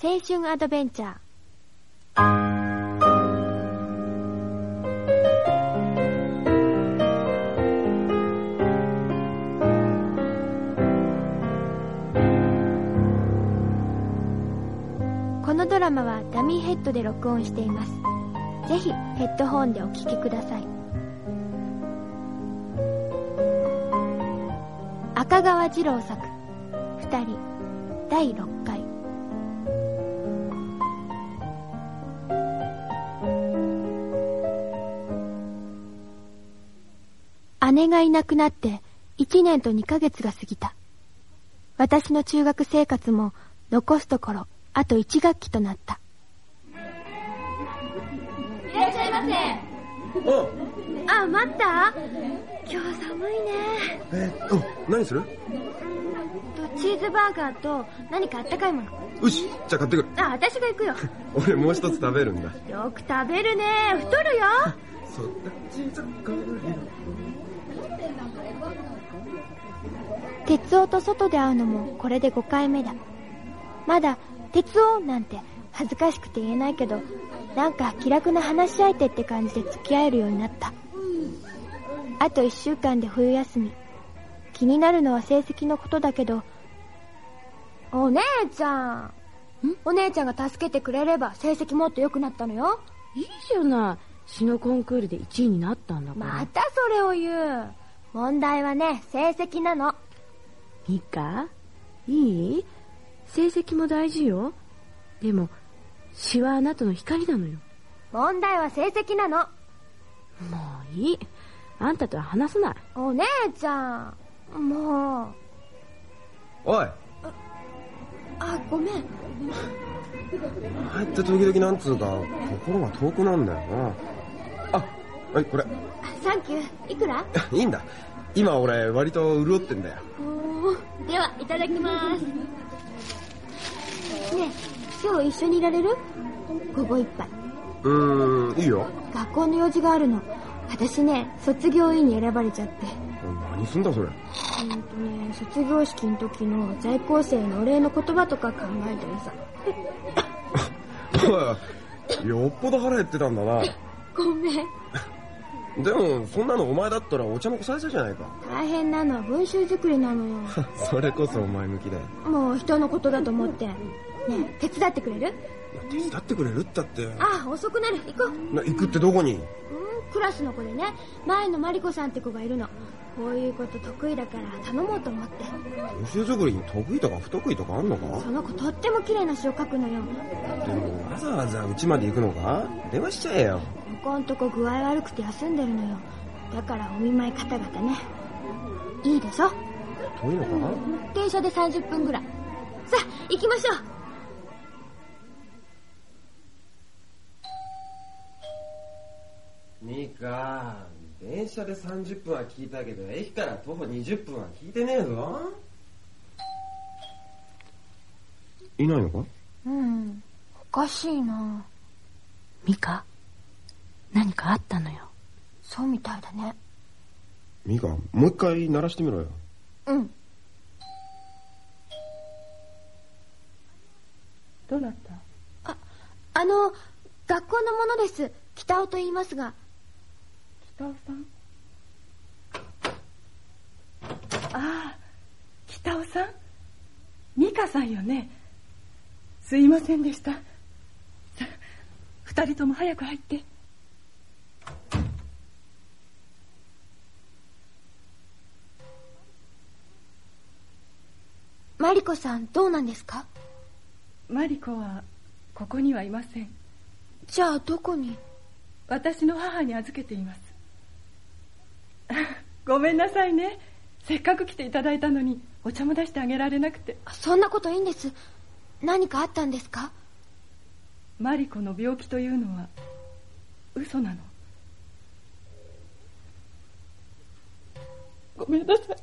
青春アドベンチャー。このドラマはダミーヘッドで録音しています。ぜひヘッドホンでお聴きください。赤川次郎作二人第6回。姉がいなくなって1年と2ヶ月が過ぎた。私の中学生活も残すところあと1学期となった。いらっしゃいませ。あ。待った。今日寒いね。えー、うん、何する？とチーズバーガーと何かあったかいもの。よし、じゃあ買ってくる。あ私が行くよ。俺もう一つ食べるんだ。よく食べるね。太るよ。そっちざか鉄夫と外で会うのもこれで5回目だ。まだ鉄夫なんて恥ずかしくて言えないけどなんか気楽な話し相手って感じで付き合えるようになった。あと1週間で冬休み。気になるのは成績のことだけど。お姉ちゃん。お姉ちゃんが助けてくれれば成績もっと良くなったのよ。いいじゃない。詩のコンクールで1位になったんだから。またそれを言う。問題はね成績なのミカいい？成績も大事よ。でも、詩はあなたの光なのよ。問題は成績なのもういい。あんたとは話さない。お姉ちゃんもうおいあごめんあえって時々なんつうか、心が遠くなんだよな。あ、はい、これ。サンキューいくら？いいんだ。今俺、割と潤ってんだよ。ではいただきますねえ今日一緒にいられる？午後一杯うーん、いいよ。学校の用事があるの私ね卒業委員に選ばれちゃって何すんだそれ。うんとね卒業式の時の在校生のお礼の言葉とか考えたりさおい、よっぽど腹減ってたんだな。ごめんでも、そんなのお前だったらお茶の子されたじゃないか。大変なの。は文集作りなのよ。それこそお前向きだよ。もう人のことだと思って。ねえ手伝ってくれる？手伝ってくれるったって。ああ遅くなる。行こう。な行くってどこに？うんクラスの子でね。前のマリコさんって子がいるの。こういうこと得意だから頼もうと思って。文集作りに得意とか不得意とかあんのか？その子とっても綺麗な詩を書くのよ。でもわざわざ家まで行くのか？電話しちゃえよ。ここんとこ具合悪くて休んでるのよ。だからお見舞い方々ね。いいでしょ？遠いのか？電車で30分ぐらい。さあ行きましょう。ミカ、電車で30分は聞いたけど、駅から徒歩20分は聞いてねえぞ。いないのか？うん。おかしいな。ミカ何かあったのよ。そうみたいだね。ミカ、もう一回鳴らしてみろよ。うん。どうなった？ああの学校の者です。北尾と言いますが。北尾さん？ああ北尾さん？美香さんよね？すいませんでした。さあ二人とも早く入ってマリコさんどうなんですか？マリコはここにはいません。じゃあどこに？私の母に預けています。ごめんなさいね。せっかく来ていただいたのにお茶も出してあげられなくて。そんなこといいんです。何かあったんですか？マリコの病気というのは嘘なの。ごめんなさい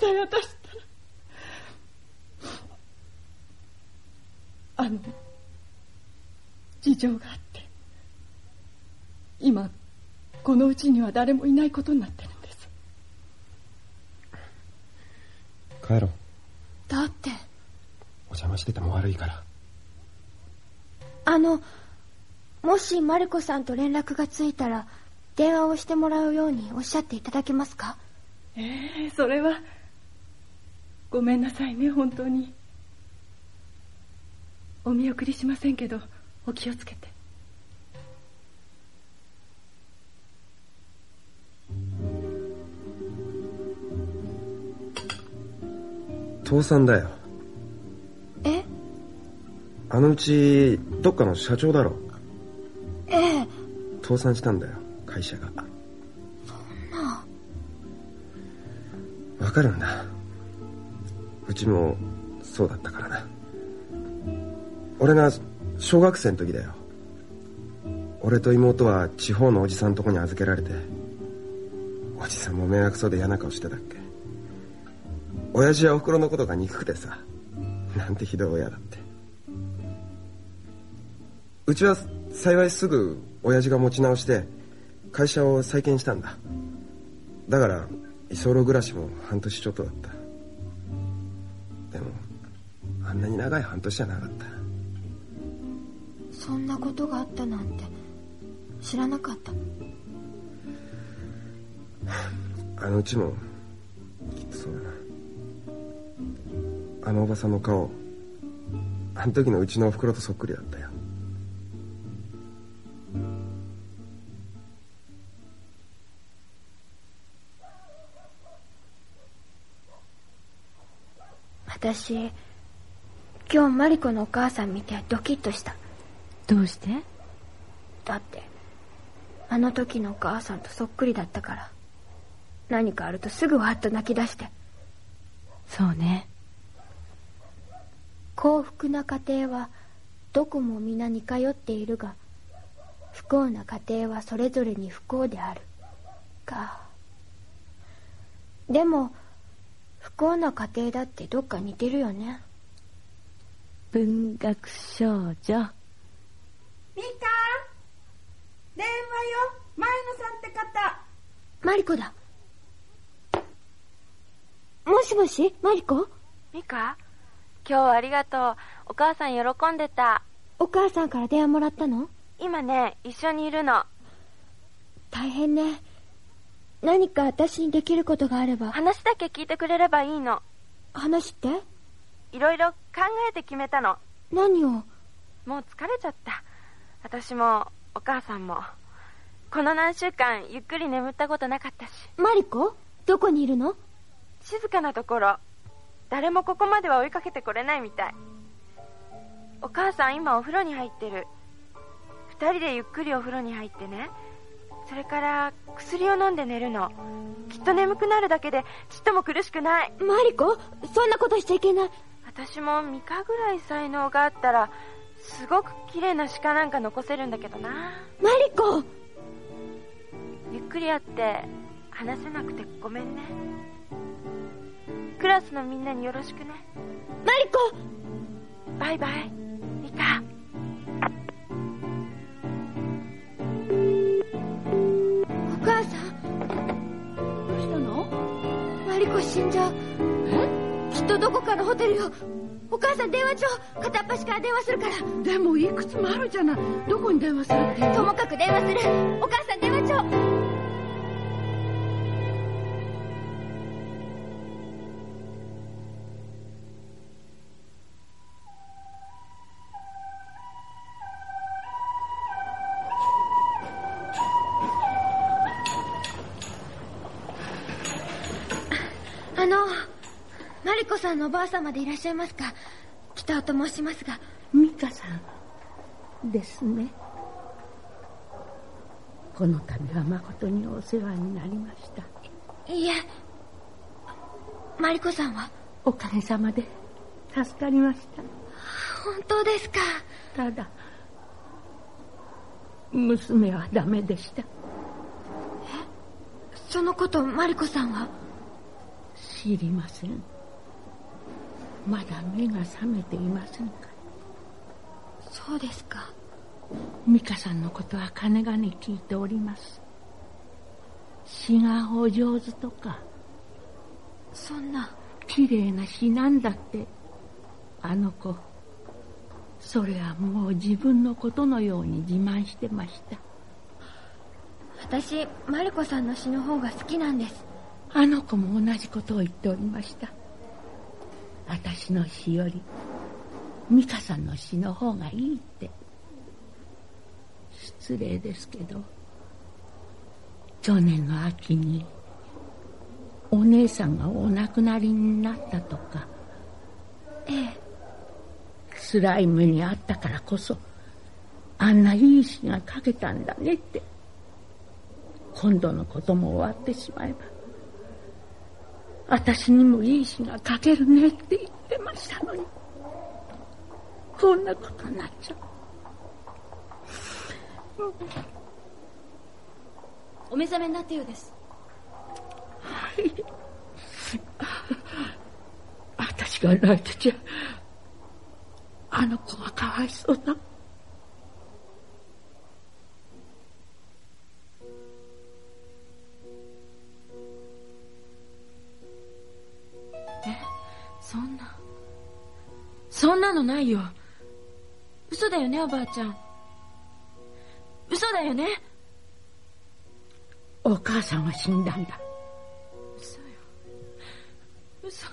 ごめんなさい私ったらあの事情があって今このうちには誰もいないことになってるんです。帰ろう。大邪魔してても悪いから。あのもしマリコさんと連絡がついたら電話をしてもらうようにおっしゃっていただけますか？ええそれはごめんなさいね本当に。お見送りしませんけどお気をつけて。倒産だよ。え？あのうちどっかの社長だろ。ええ。倒産したんだよ会社が。な。わかるんだうちもそうだったからな。俺が小学生の時だよ。俺と妹は地方のおじさんとこに預けられておじさんも迷惑そうで嫌な顔してたっけ。親父はおふくろのことが憎くてさなんてひどい親だって。うちは幸いすぐ親父が持ち直して会社を再建したんだ。だから居候暮らしも半年ちょっとだった。あんなに長い半年じゃなかった。そんなことがあったなんて知らなかった。あのうちもきっとそうだな。あのおばさんの顔あの時のうちのおふくろとそっくりだったよ。私今日マリコのお母さん見てドキッとした。どうして？だってあの時のお母さんとそっくりだったから何かあるとすぐわっと泣き出して。そうね。幸福な家庭はどこも皆似通っているが不幸な家庭はそれぞれに不幸である。か。でも不幸な家庭だってどっか似てるよね文学少女。ミカ電話よ。前野さんって方。マリコだ。もしもしマリコ？ミカ今日はありがとう。お母さん喜んでた。お母さんから電話もらったの？今ね、一緒にいるの。大変ね。何か私にできることがあれば。話だけ聞いてくれればいいの。話って？いろいろ考えて決めたの。何を？もう疲れちゃった。私も、お母さんも。この何週間、ゆっくり眠ったことなかったし。マリコ？どこにいるの？静かなところ。誰もここまでは追いかけてこれないみたい。お母さん今お風呂に入ってる。二人でゆっくりお風呂に入ってね。それから薬を飲んで寝るの。きっと眠くなるだけでちっとも苦しくない。マリコ？そんなことしちゃいけない私もミカぐらい才能があったら、すごく綺麗な鹿なんか残せるんだけどな。マリコゆっくり会って話せなくてごめんね。クラスのみんなによろしくね。マリコバイバイ、ミカ。お母さんどうしたの？マリコ死んじゃうえ？きっとどこかのホテルよ。お母さん電話帳片っ端から電話するから。でもいくつもあるじゃない。どこに電話するってともかく電話する。お母さん電話帳さんのおばあ様でいらっしゃいますか？北尾と申しますが。美香さんですね。この度は誠にお世話になりました。いいえ。マリコさんは？おかげさまで。助かりました。本当ですか？ただ娘はダメでした。そのことマリコさんは？知りませんまだ目が覚めていませんか？そうですか。美香さんのことはかねがね聞いております。詩がお上手とかそんな。綺麗な詩なんだって。あの子それはもう自分のことのように自慢してました。私マリコさんの詩の方が好きなんです。あの子も同じことを言っておりました私の詩より美香さんの詩の方がいいって。失礼ですけど去年の秋にお姉さんがお亡くなりになったとかええ。辛い目にあったからこそあんないい詩が書けたんだねって今度のことも終わってしまえば私にもいい詩が書けるねって言ってましたのに。こんなことになっちゃう。お目覚めになったようです。はい。私が泣いてちゃあの子がかわいそうだなのないよ。嘘だよねおばあちゃん。嘘だよね。お母さんは死んだんだ。嘘よ。嘘。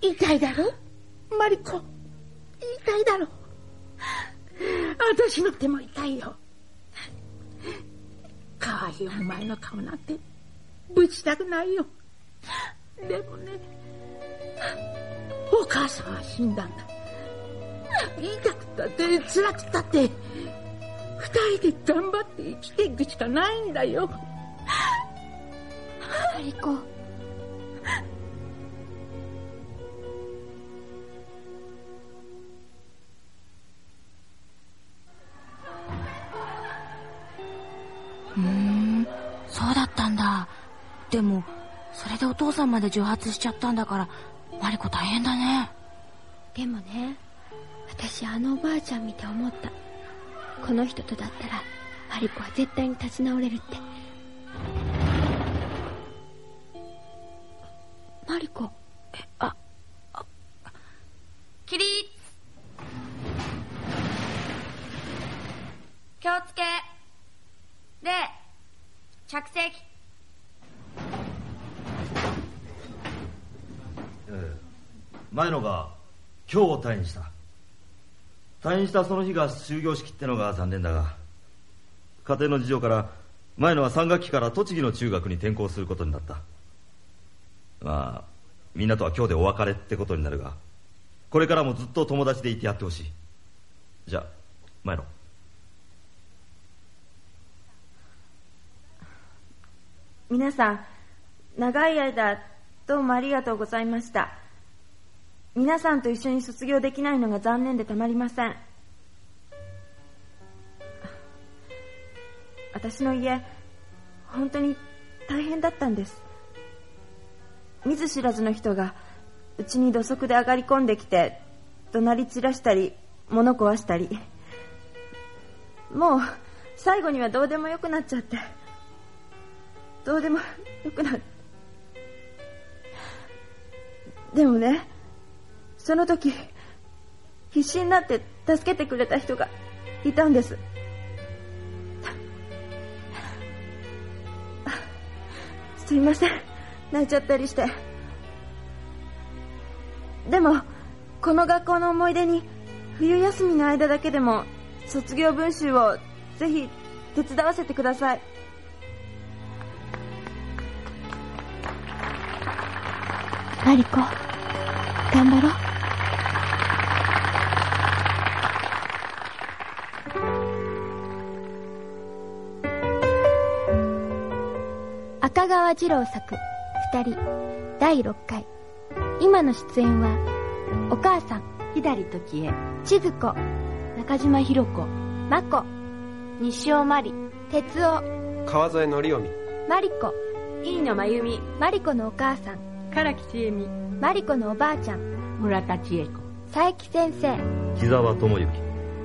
痛いだろ？マリコ。痛いだろ？私の手も痛いよ。かわいいお前の顔なんてぶちたくないよでもねお母さんは死んだんだ。痛くたって辛くたって二人で頑張って生きていくしかないんだよ。マリコ。うんそうだったんだ。でもれでお父さんまで蒸発しちゃったんだからマリコ大変だね。でもね私あのおばあちゃん見て思った。この人とだったらマリコは絶対に立ち直れるって。マリコ起立気をつけ。礼着席ええ前のが今日退院した。退院したその日が終業式ってのが残念だが家庭の事情から前のは3学期から栃木の中学に転校することになった。まあみんなとは今日でお別れってことになるがこれからもずっと友達でいてやってほしい。じゃあ前の。皆さん長い間どうもありがとうございました。皆さんと一緒に卒業できないのが残念でたまりません。私の家本当に大変だったんです。見ず知らずの人がうちに土足で上がり込んできて怒鳴り散らしたり物壊したり。もう最後にはどうでもよくなっちゃって。どうでもよくなる。でもねその時必死になって助けてくれた人がいたんです。すいません。泣いちゃったりして。でもこの学校の思い出に冬休みの間だけでも卒業文集をぜひ手伝わせてください。マリコ頑張ろう。川次郎作二人第6回。今の出演はお母さん。左時江千鶴子。中島ひろ子。真子。西尾真理。哲夫。川添則臣。マリコ飯野真由美マリコのお母さん。唐木千恵美。マリコのおばあちゃん。村田千恵子。佐伯先生。木沢智之。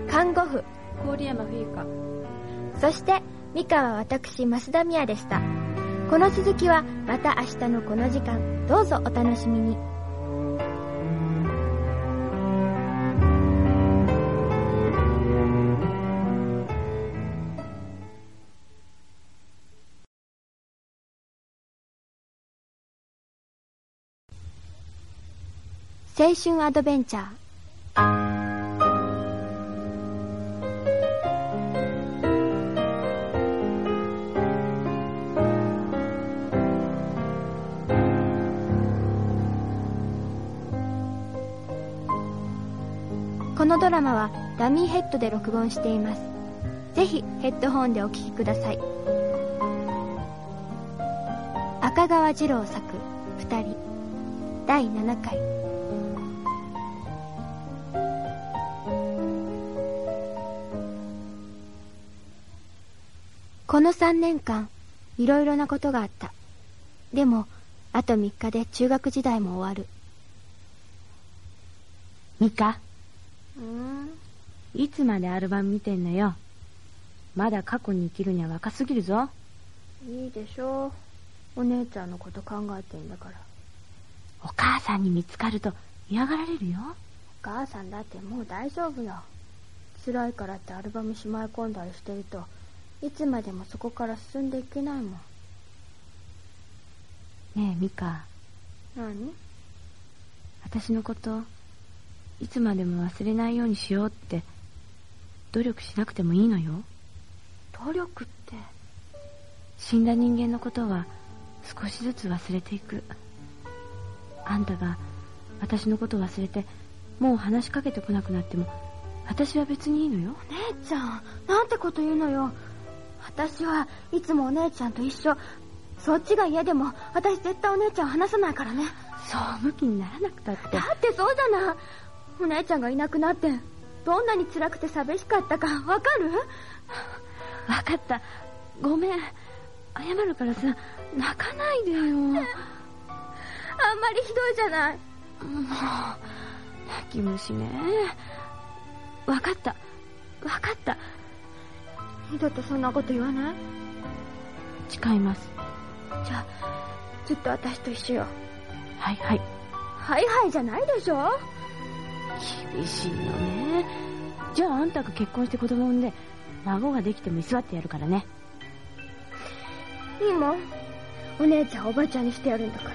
看護婦。郡山冬香。そして三河私増田美也でしたこの続きはまた明日のこの時間。どうぞお楽しみに。青春アドベンチャー。のドラマはダミーヘッドで録音しています。ぜひヘッドホンでお聴きください。赤川次郎作「二人」第7回。この3年間いろいろなことがあった。でもあと3日で中学時代も終わる。ミカいつまでアルバム見てんのよ。まだ過去に生きるには若すぎるぞ。いいでしょう。お姉ちゃんのこと考えてんだから。お母さんに見つかると嫌がられるよ。お母さんだってもう大丈夫よ。辛いからってアルバムしまい込んだりしてるといつまでもそこから進んでいけないもん。ねえミカ。何？私のこといつまでも忘れないようにしようって努力しなくてもいいのよ。努力って。死んだ人間のことは少しずつ忘れていく。あんたが私のこと忘れてもう話しかけてこなくなっても私は別にいいのよ。お姉ちゃんなんてこと言うのよ。私はいつもお姉ちゃんと一緒。そっちが嫌でも私絶対お姉ちゃんを離さないからね。そう向きにならなくたって。だってそうじゃないお姉ちゃんがいなくなってどんなに辛くて寂しかったかわかる？分かった。ごめん。謝るからさ泣かないでよ。あんまりひどいじゃない。もう泣き虫ね。分かった。分かった。二度とそんなこと言わない？誓います。じゃあずっと私と一緒よ。はいはい。はいはいじゃないでしょ？厳しいのね。じゃああんたが結婚して子供産んで孫ができても居座ってやるからね。いいもん。お姉ちゃんおばちゃんにしてやるんだから。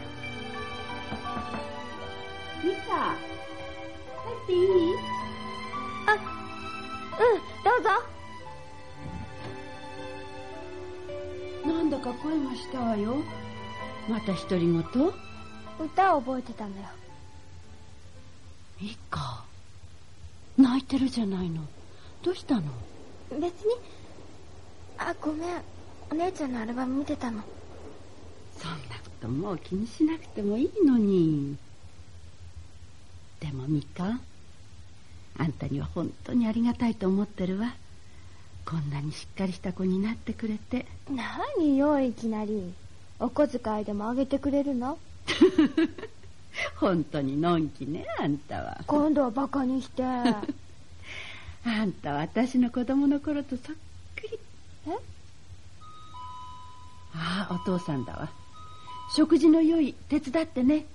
ミカ入っていい？あうんどうぞ。なんだか声がしたわよ。また独り言？歌を覚えてたんだよミカ泣いてるじゃないの。どうしたの？別に。あごめん。お姉ちゃんのアルバム見てたの。そんなこともう気にしなくてもいいのに。でもミカあんたには本当にありがたいと思ってるわ。こんなにしっかりした子になってくれて。何よいきなり。お小遣いでもあげてくれるの？本当にのんきねあんたは。今度はバカにして。あんたは私の子供の頃とそっくり。え？ああお父さんだわ。食事の用意手伝ってね。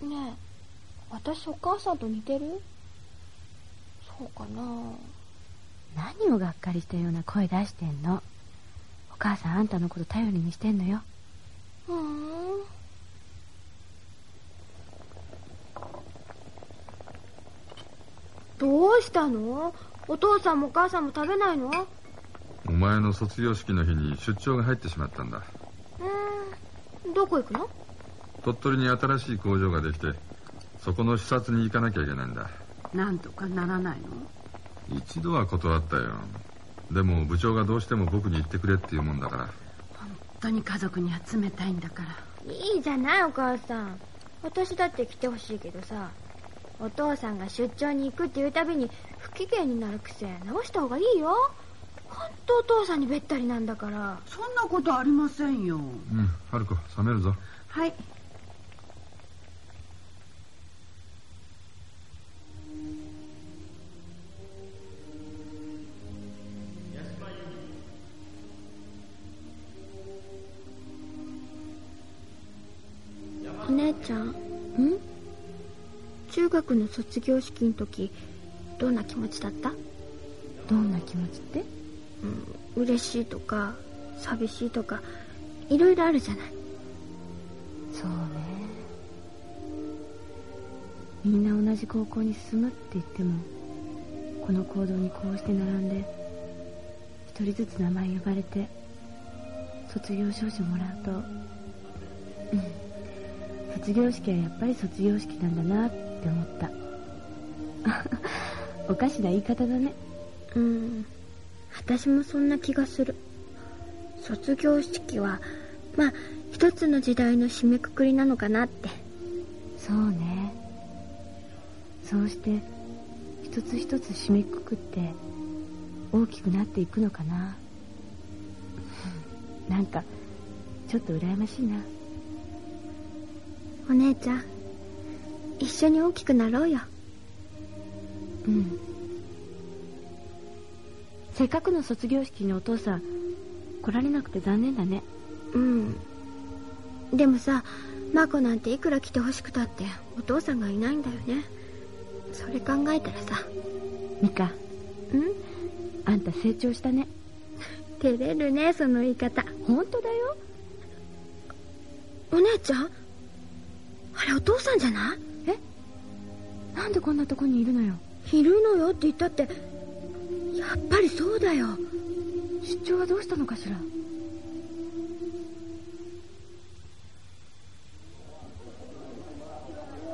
うん。ねえ私お母さんと似てる？そうかな。何をがっかりしたような声出してんの。お母さんあんたのこと頼りにしてんのよ。ふんどうしたの？お父さんもお母さんも食べないの？うお前の卒業式の日に出張が入ってしまったんだ。ーん。どこ行くの？鳥取に新しい工場ができてそこの視察に行かなきゃいけないんだ。なんとかならないの？一度は断ったよ。でも部長がどうしても僕に言ってくれって言うもんだから。本当に家族には冷たいんだから。いいじゃないお母さん。私だって来てほしいけどさお父さんが出張に行くっていうたびに不機嫌になる癖直した方がいいよ。本当お父さんにべったりなんだから。そんなことありませんよ。うん春子冷めるぞ。はい。お姉ちゃん。学の卒業式の時どんな気持ちだった？どんな気持ちって？うん嬉しいとか寂しいとかいろいろあるじゃない。そうね。みんな同じ高校に進むって言ってもこの行動にこうして並んで一人ずつ名前呼ばれて卒業証書もらうと、うん、卒業式はやっぱり卒業式なんだなって思った。おかしな言い方だね。うん。私もそんな気がする。卒業式はまあ一つの時代の締めくくりなのかなって。そうね。そうして一つ一つ締めくくって大きくなっていくのかな。なんかちょっと羨ましいな。お姉ちゃん一緒に大きくなろうよ。うん。せっかくの卒業式にお父さん来られなくて残念だね。うん。でもさマコなんていくら来てほしくたってお父さんがいないんだよね。それ考えたらさ。ミカ。ん？あんた成長したね。照れるねその言い方。本当だよ。お姉ちゃん？あれお父さんじゃない？えなんでこんなとこにいるのよ。いるのよって言ったってやっぱりそうだよ。出張はどうしたのかしら？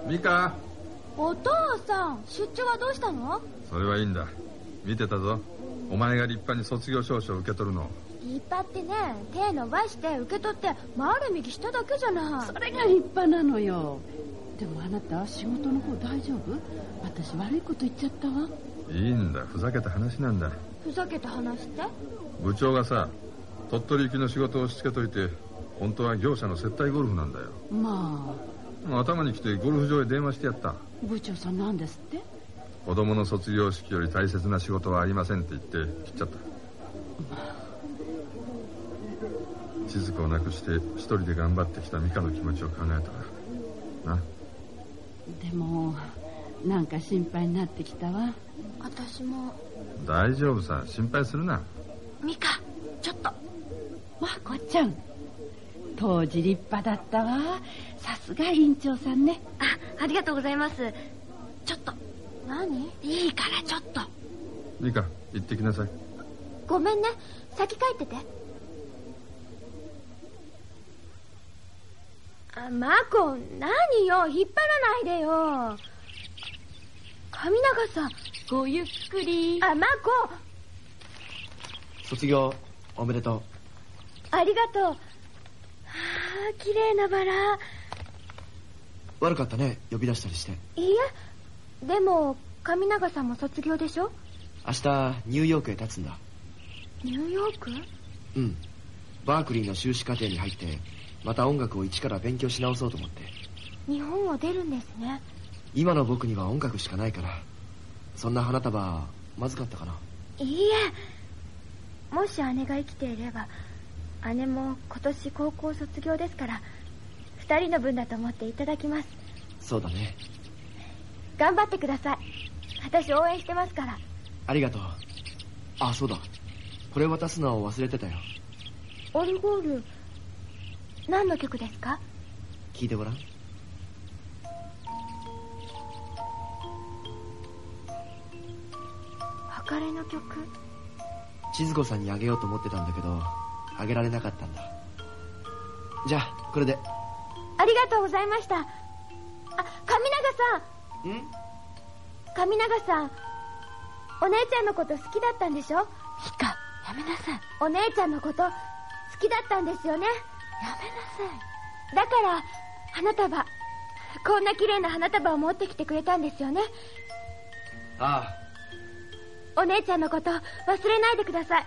ミカ。お父さん出張はどうしたの？それはいいんだ。見てたぞ。お前が立派に卒業証書を受け取るの立派ってね手伸ばして受け取って回る右しただけじゃない。それが立派なのよでもあなた仕事の方大丈夫？私悪いこと言っちゃったわ。いいんだ。ふざけた話なんだ。ふざけた話って？部長がさ鳥取行きの仕事を押し付けといて本当は業者の接待ゴルフなんだよ。ま頭に来てゴルフ場へ電話してやった。あ部長さんなんですって？子供の卒業式より大切な仕事はありませんって言って切っちゃった。千鶴子を亡くして一人で頑張ってきた美香の気持ちを考えたらな？でもなんか心配になってきたわ。私も。大丈夫さ心配するな。ミカちょっと。まこちゃん。当時立派だったわ。さすが院長さんね。あありがとうございます。ちょっと。何？いいからちょっと。美香行ってきなさい。ごめんね。先帰っててマコ何よ引っ張らないでよ。神永さんごゆっくり。あマコ卒業おめでとう。ありがとう。はあ綺麗なバラ。悪かったね呼び出したりして。いいえ。でも神永さんも卒業でしょ？明日ニューヨークへ立つんだ。ニューヨーク？うん。バークリーの修士課程に入ってまた音楽を一から勉強し直そうと思って。日本を出るんですね。今の僕には音楽しかないから。そんな花束まずかったかな。いいえ。もし姉が生きていれば姉も今年高校卒業ですから二人の分だと思っていただきます。そうだね。頑張ってください。私応援してますから。ありがとう。あそうだ。これ渡すのを忘れてたよ。オルゴール何の曲ですか？聞いてごらん。別れの曲？千鶴子さんにあげようと思ってたんだけどあげられなかったんだ。じゃあこれで。ありがとうございました。あ神永さん。ん？神永さんお姉ちゃんのこと好きだったんでしょ？ヒカやめなさい。お姉ちゃんのこと好きだったんですよね？やめなさい。だから花束こんな綺麗な花束を持ってきてくれたんですよね。あお姉ちゃんのこと忘れないでください。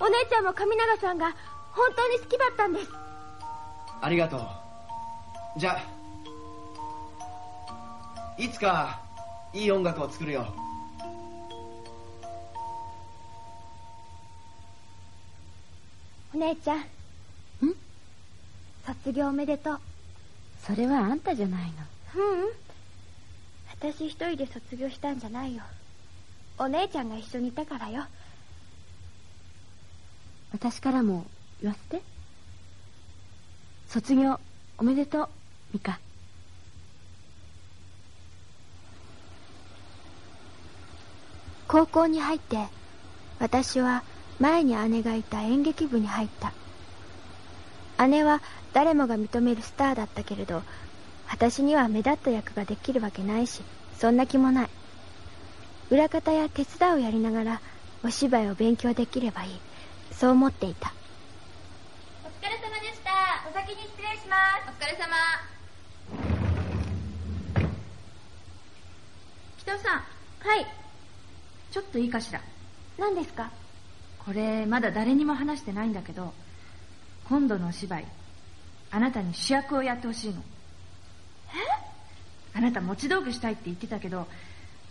お姉ちゃんも神永さんが本当に好きだったんです。あありがとう。じゃあいつかいい音楽を作るよ。お姉ちゃんん卒業おめでとう。それはあんたじゃないの。ううん。私一人で卒業したんじゃないよ。お姉ちゃんが一緒にいたからよ。私からも言わせて。卒業おめでとうミカ。高校に入って私は前に姉がいた演劇部に入った姉は誰もが認めるスターだったけれど私には目立った役ができるわけないしそんな気もない。裏方や手伝いをやりながらお芝居を勉強できればいい。そう思っていた。お疲れ様でした。お先に失礼します。お疲れ様。北尾さん。はい。ちょっといいかしら。何ですか？これまだ誰にも話してないんだけど今度のお芝居あなたに主役をやってほしいの。え？あなた持ち道具したいって言ってたけど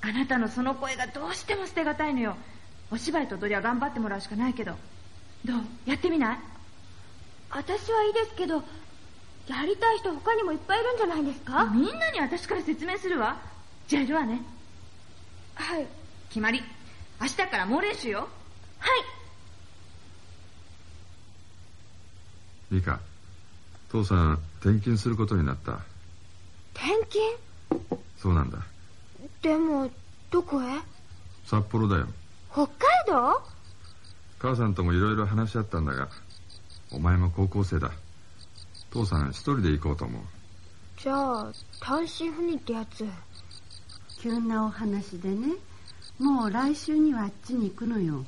あなたのその声がどうしても捨てがたいのよ。お芝居と踊りは頑張ってもらうしかないけど。どう？やってみない？私はいいですけどやりたい人他にもいっぱいいるんじゃないですか？みんなに私から説明するわ。じゃあやるわね。はい。決まり。明日から猛練習よ。はいミカ父さん転勤することになった。転勤？そうなんだ。でもどこへ？札幌だよ。北海道？母さんともいろいろ話し合ったんだがお前も高校生だ。父さん一人で行こうと思う。じゃあ単身赴任ってやつ？急なお話でね。もう来週にはあっちに行くのよ。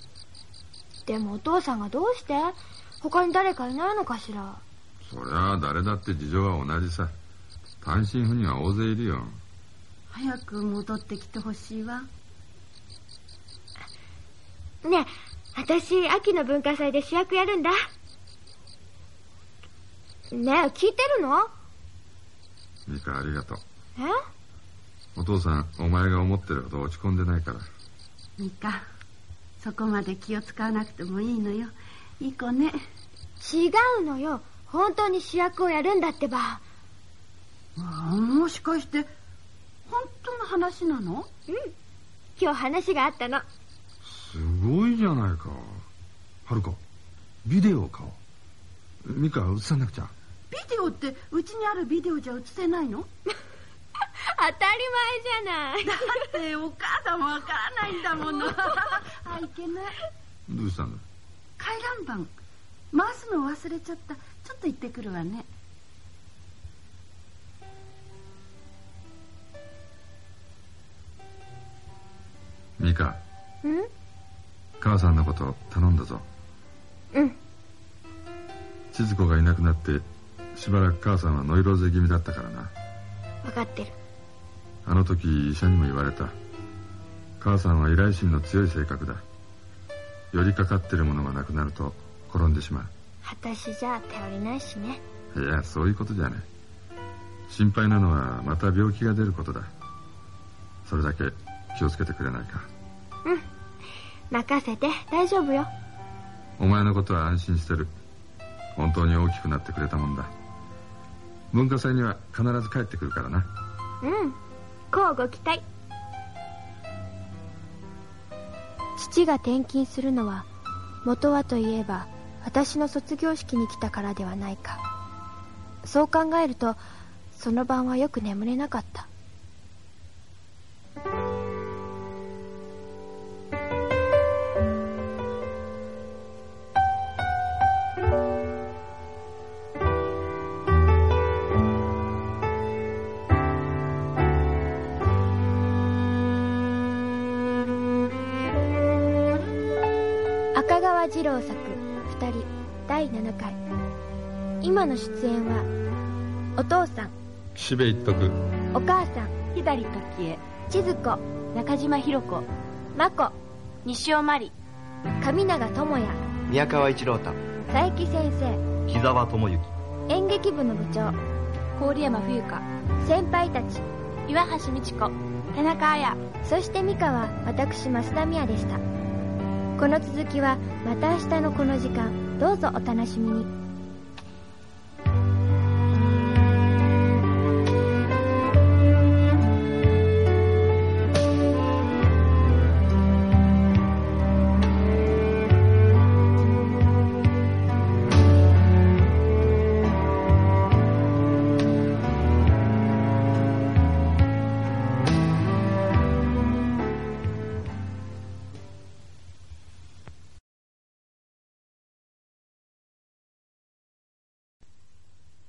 でもお父さんがどうして？他に誰かいないのかしら？そりゃあ誰だって事情は同じさ。単身赴任は大勢いるよ。早く戻ってきてほしいわ。ねえ私秋の文化祭で主役やるんだ。ねえ聞いてるの？ミカありがとう。え？お父さんお前が思ってるほど落ち込んでないから。ミカそこまで気を使わなくてもいいのよいい子ね。違うのよ。本当に主役をやるんだってば。あもしかして本当の話なの？うん。今日話があったの。すごいじゃないか。はるかビデオを買おう。ミカ映さなくちゃ。ビデオってうちにあるビデオじゃ映せないの？当たり前じゃない。だってお母さんわからないんだもの。あいけない。どうしたんだ回覧板。回すの忘れちゃった。ちょっと行ってくるわね。ミカ。うん？母さんのこと頼んだぞ。うん。千鶴子がいなくなってしばらく母さんはノイローゼ気味だったからな。分かってる。あの時医者にも言われた。母さんは依頼心の強い性格だ寄りかかってるものがなくなると転んでしま私じゃ頼りないしね。ういやそういうことじゃない心配なのはまた病気が出ることだ。それだけ気をつけてくれないか。うん。任せて。大丈夫よ。お前のことは安心してる。本当に大きくなってくれたもんだ。文化祭には必ず帰ってくるからな。うん。乞うご期待父が転勤するのは元はといえば私の卒業式に来たからではないか。そう考えるとその晩はよく眠れなかった。第7回今の出演はお父さん岸辺一徳。お母さん左時恵千鶴子中島ひろ子真子西尾真理上永智也宮川一郎太佐伯先生木沢智之。演劇部の部長郡山冬香先輩たち岩橋美智子田中彩そして美香は私増田美也でした。この続きはまた明日のこの時間どうぞお楽しみに。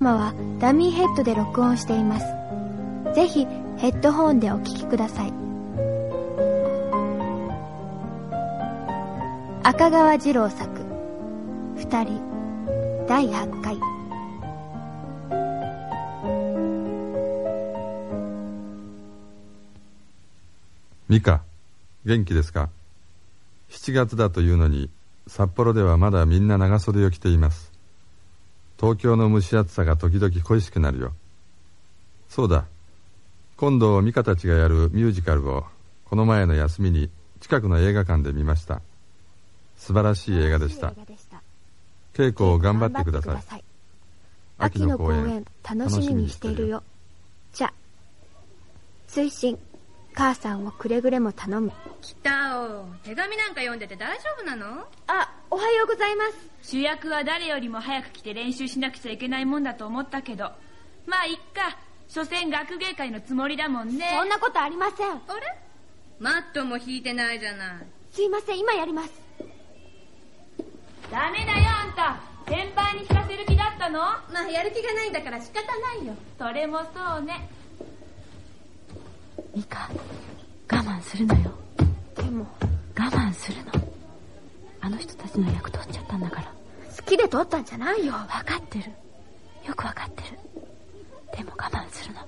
マはダミーヘッドで録音しています。ぜひヘッドホンでお聞きください。赤川次郎作、二人、第8回。ミカ元気ですか？7月だというのに札幌ではまだみんな長袖を着ています東京の蒸し暑さが時々恋しくなるよ。そうだ。今度ミカたちがやるミュージカルをこの前の休みに近くの映画館で見ました。素晴らしい映画でした。稽古を頑張ってください。秋の公演楽しみにしているよ。じゃ推進母さんをくれぐれも頼む。北尾手紙なんか読んでて大丈夫なの？あおはようございます。主役は誰よりも早く来て練習しなくちゃいけないもんだと思ったけど。まあいっか。所詮学芸会のつもりだもんね。そんなことありません。あれ？マットも引いてないじゃない。すいません今やります。ダメだよあんた。先輩に聞かせる気だったの？まあやる気がないんだから仕方ないよ。それもそうねミカ我慢するのよ。でも。我慢するの。あの人たちの役取っちゃったんだから。好きで取ったんじゃないよ。分かってる。よく分かってる。でも我慢するの。あ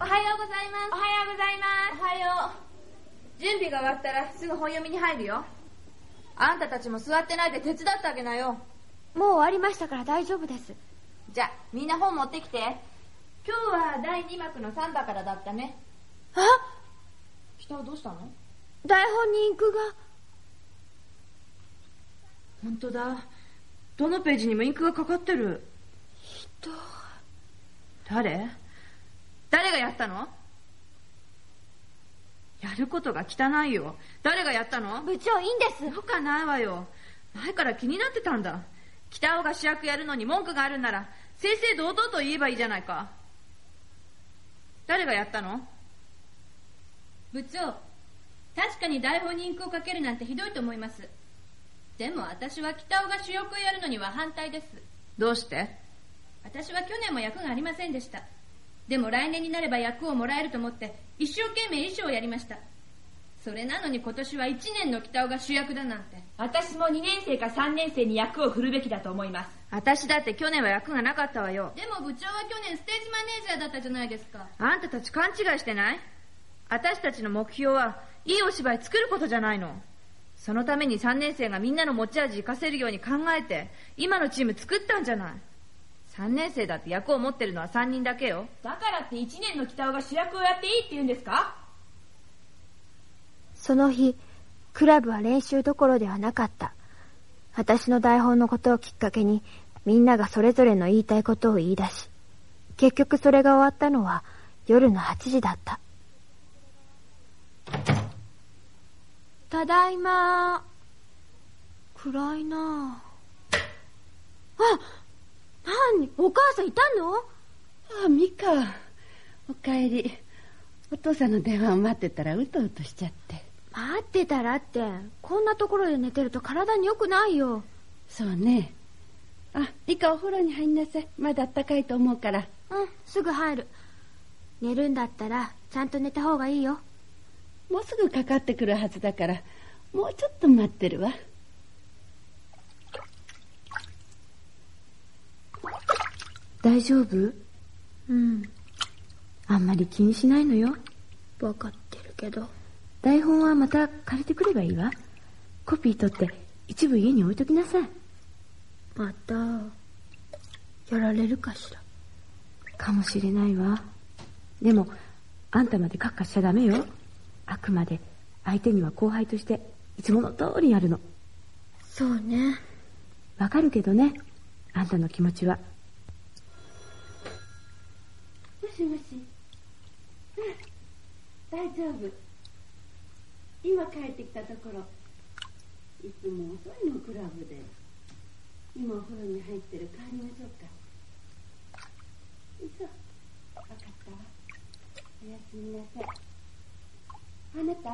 おはようございます。おはようございます。おはよう。準備が終わったらすぐ本読みに入るよ。あんたたちも座ってないで手伝ってあげなよ。もう終わりましたから大丈夫です。じゃみんな本持ってきて今日は第2幕のサンバからだったね。あ？北はどうしたの？台本にインクが。本当だ。どのページにもインクがかかってる。ひどい誰？誰がやったの？やることが汚いよ。誰がやったの？部長いいんです。よかないわよ。前から気になってたんだ。北尾が主役やるのに文句があるなら正々堂々と言えばいいじゃないか誰がやったの？部長確かに台本にインクをかけるなんてひどいと思います。でも私は北尾が主役をやるのには反対です。どうして？私は去年も役がありませんでした。でも来年になれば役をもらえると思って一生懸命衣装をやりました。それなのに今年は1年の北尾が主役だなんて。私も2年生か3年生に役を振るべきだと思います私だって去年は役がなかったわよ。でも部長は去年ステージマネージャーだったじゃないですか。あんたたち勘違いしてない？私たちの目標はいいお芝居作ることじゃないの。そのために3年生がみんなの持ち味活かせるように考えて今のチーム作ったんじゃない？3年生だって役を持ってるのは3人だけよ。だからって1年の北尾が主役をやっていいって言うんですか？その日クラブは練習どころではなかった。私の台本のことをきっかけにみんながそれぞれの言いたいことを言い出し結局それが終わったのは夜の8時だった。ただいま。暗いな。あなにお母さんいたの？あミカ。おかえり。お父さんの電話を待ってたらうとうとしちゃって。待ってたらってこんなところで寝てると体に良くないよ。そうねあミカお風呂に入んなさい。まだあったかいと思うから。うんすぐ入る。寝るんだったらちゃんと寝た方がいいよ。もうすぐかかってくるはずだからもうちょっと待ってるわ。大丈夫？うん。あんまり気にしないのよ。分かってるけど。台本はまた借りてくればいいわ。コピー取って一部家に置いときなさいまたやられるかしら？かもしれないわ。でもあんたまでカッカしちゃダメよ。あくまで相手には後輩としていつもの通りやるの。そうね。わかるけどねあんたの気持ちは。もしもし。うん大丈夫。今帰ってきたところ。いつも遅いのクラブで今お風呂に入ってる帰りましょうか。そう分かったわ。おやすみなさい。あなた？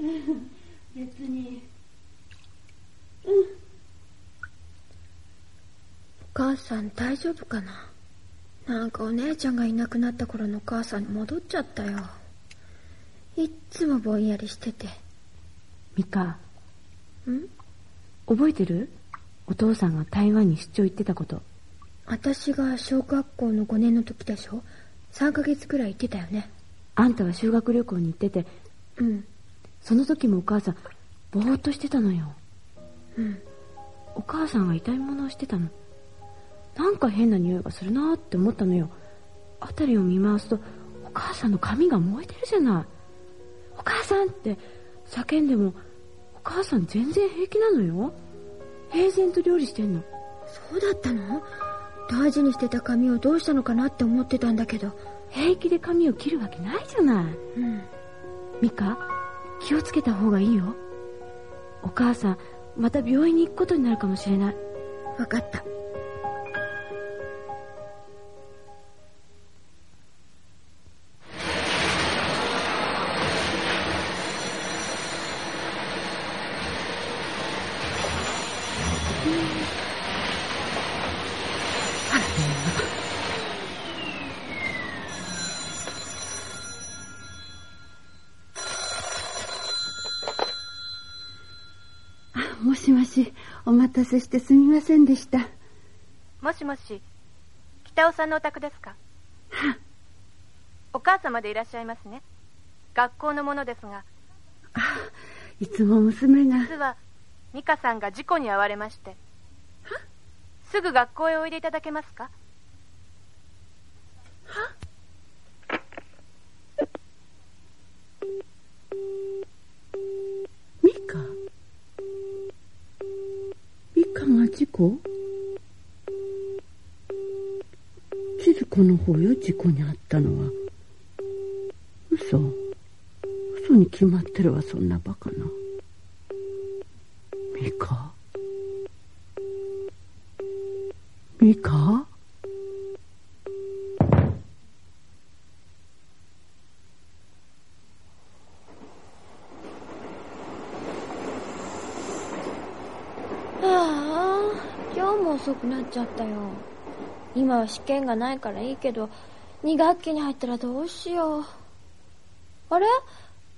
うん。別に。うん。母さん大丈夫かな？なんかお姉ちゃんがいなくなった頃の母さんに戻っちゃったよ。いっつもぼんやりしてて。ミカ。ん？覚えてる？お父さんが台湾に出張行ってたこと。私が小学校の5年の時でしょ？3ヶ月くらい行ってたよね。あんたは修学旅行に行ってて。うん。その時もお母さんぼーっとしてたのよ。うん。お母さんが痛いものをしてたの。なんか変な匂いがするなーって思ったのよ。辺りを見回すとお母さんの髪が燃えてるじゃない。お母さんって叫んでもお母さん全然平気なのよ。平然と料理してんの。そうだったの？大事にしてた髪をどうしたのかなって思ってたんだけど。平気で髪を切るわけないじゃない。うん。ミカ気をつけた方がいいよ。お母さんまた病院に行くことになるかもしれない。分かった待たせしてすみませんでした。もしもし北尾さんのお宅ですか？お母様でいらっしゃいますね。学校の者ですが。いつも娘が。実は美香さんが事故に遭われまして。すぐ学校へおいでいただけますか？ミカミカが事故千鶴子の方よ事故に遭ったのは。嘘。嘘に決まってるわそんなバカな。ミカ？ミカああ今日も遅くなっちゃったよ。今は試験がないからいいけど2学期に入ったらどうしよう。あれ？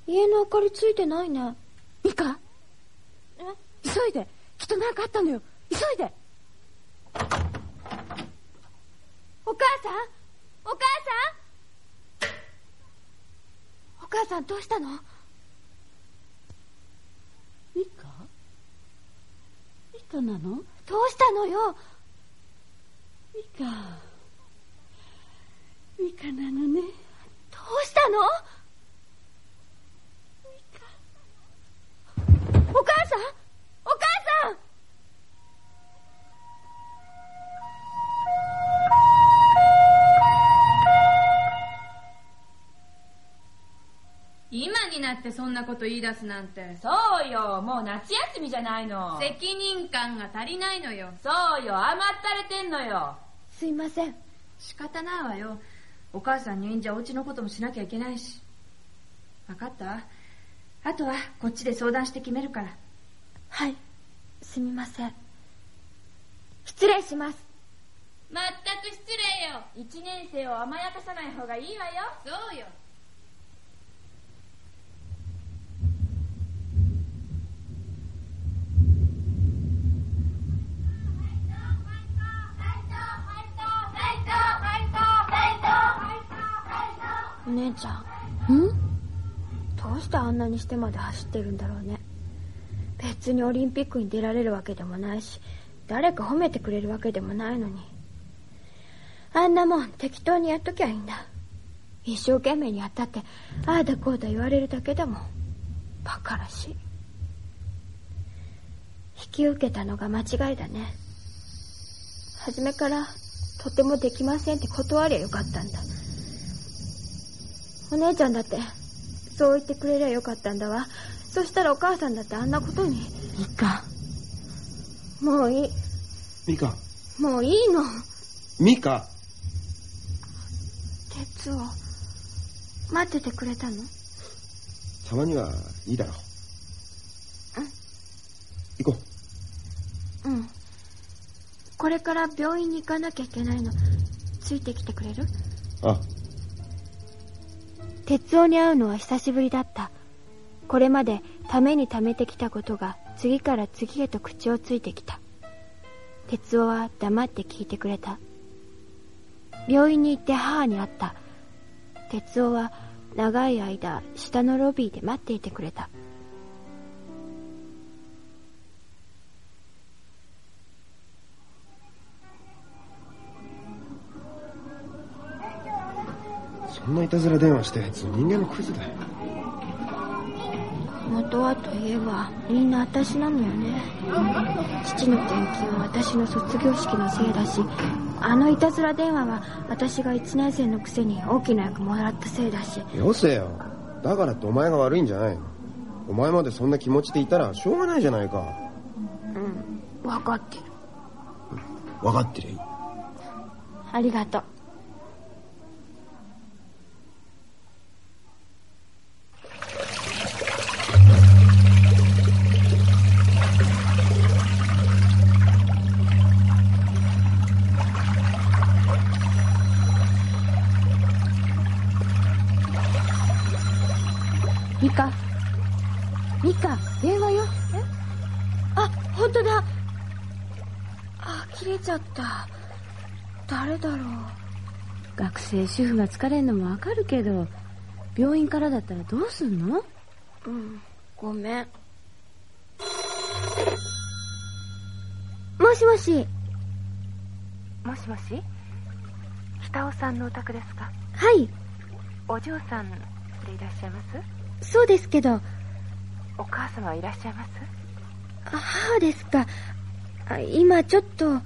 家の明かりついてないね。ミカ？急いで。きっと何かあったのよ。急いで。お母さん？お母さん？お母さんどうしたの？ミカ？ミカなの？どうしたのよ？ミカ。ミカなのね。どうしたの？お母さんお母さん今になってそんなこと言い出すなんて。そうよ、もう夏休みじゃないの。責任感が足りないのよ。そうよ、甘ったれてんのよ。すいません。仕方ないわよ。お母さん入院じゃお家のこともしなきゃいけないし。分かった？わあとはこっちで相談して決めるから。はい。すみません。失礼します。まったく失礼よ。一年生を甘やかさない方がいいわよ。そうよお姉ちゃん。ん？どうしてあんなにしてまで走ってるんだろうね。別にオリンピックに出られるわけでもないし誰か褒めてくれるわけでもないのに。あんなもん適当にやっときゃいいんだ。一生懸命にやったってああだこうだ言われるだけだもんバカらしい。引き受けたのが間違いだね。初めからとてもできませんって断りゃよかったんだ。お姉ちゃんだってそう言ってくれりゃよかったんだわ。そしたらお母さんだってあんなことに。ミカ。もういい。ミカ。もういいの。ミカ。鉄を。待っててくれたの？たまにはいいだろ。行こうんこれれから病院に行かなきゃいけないの。ついてきてくれる？あ哲夫に会うのは久しぶりだった。これまでためにためてきたことが次から次へと口をついてきた。哲夫は黙って聞いてくれた。病院に行って母に会った。哲夫は長い間下のロビーで待っていてくれた。そんないたずら電話したやつ人間のクズだよ。元はといえばみんな私なのよね。父の転勤は私の卒業式のせいだしあのいたずら電話は私が1年生のくせに大きな役もらったせいだし。よせよ。だからってお前が悪いんじゃないの。お前までそんな気持ちでいたらしょうがないじゃないか。うん。分かってる。分かってりゃいいありがとうミカ。ミカ、電話よ。え？あ、本当だ。あ、切れちゃった。誰だろう。学生主婦が疲れんのもわかるけど、病院からだったらどうすんの？うん、ごめん。もしもし。もしもし？北尾さんのお宅ですか？はい、お嬢さんでいらっしゃいます？そうですけど、お母様はいらっしゃいます？あ母ですか。あ今ちょっと、あの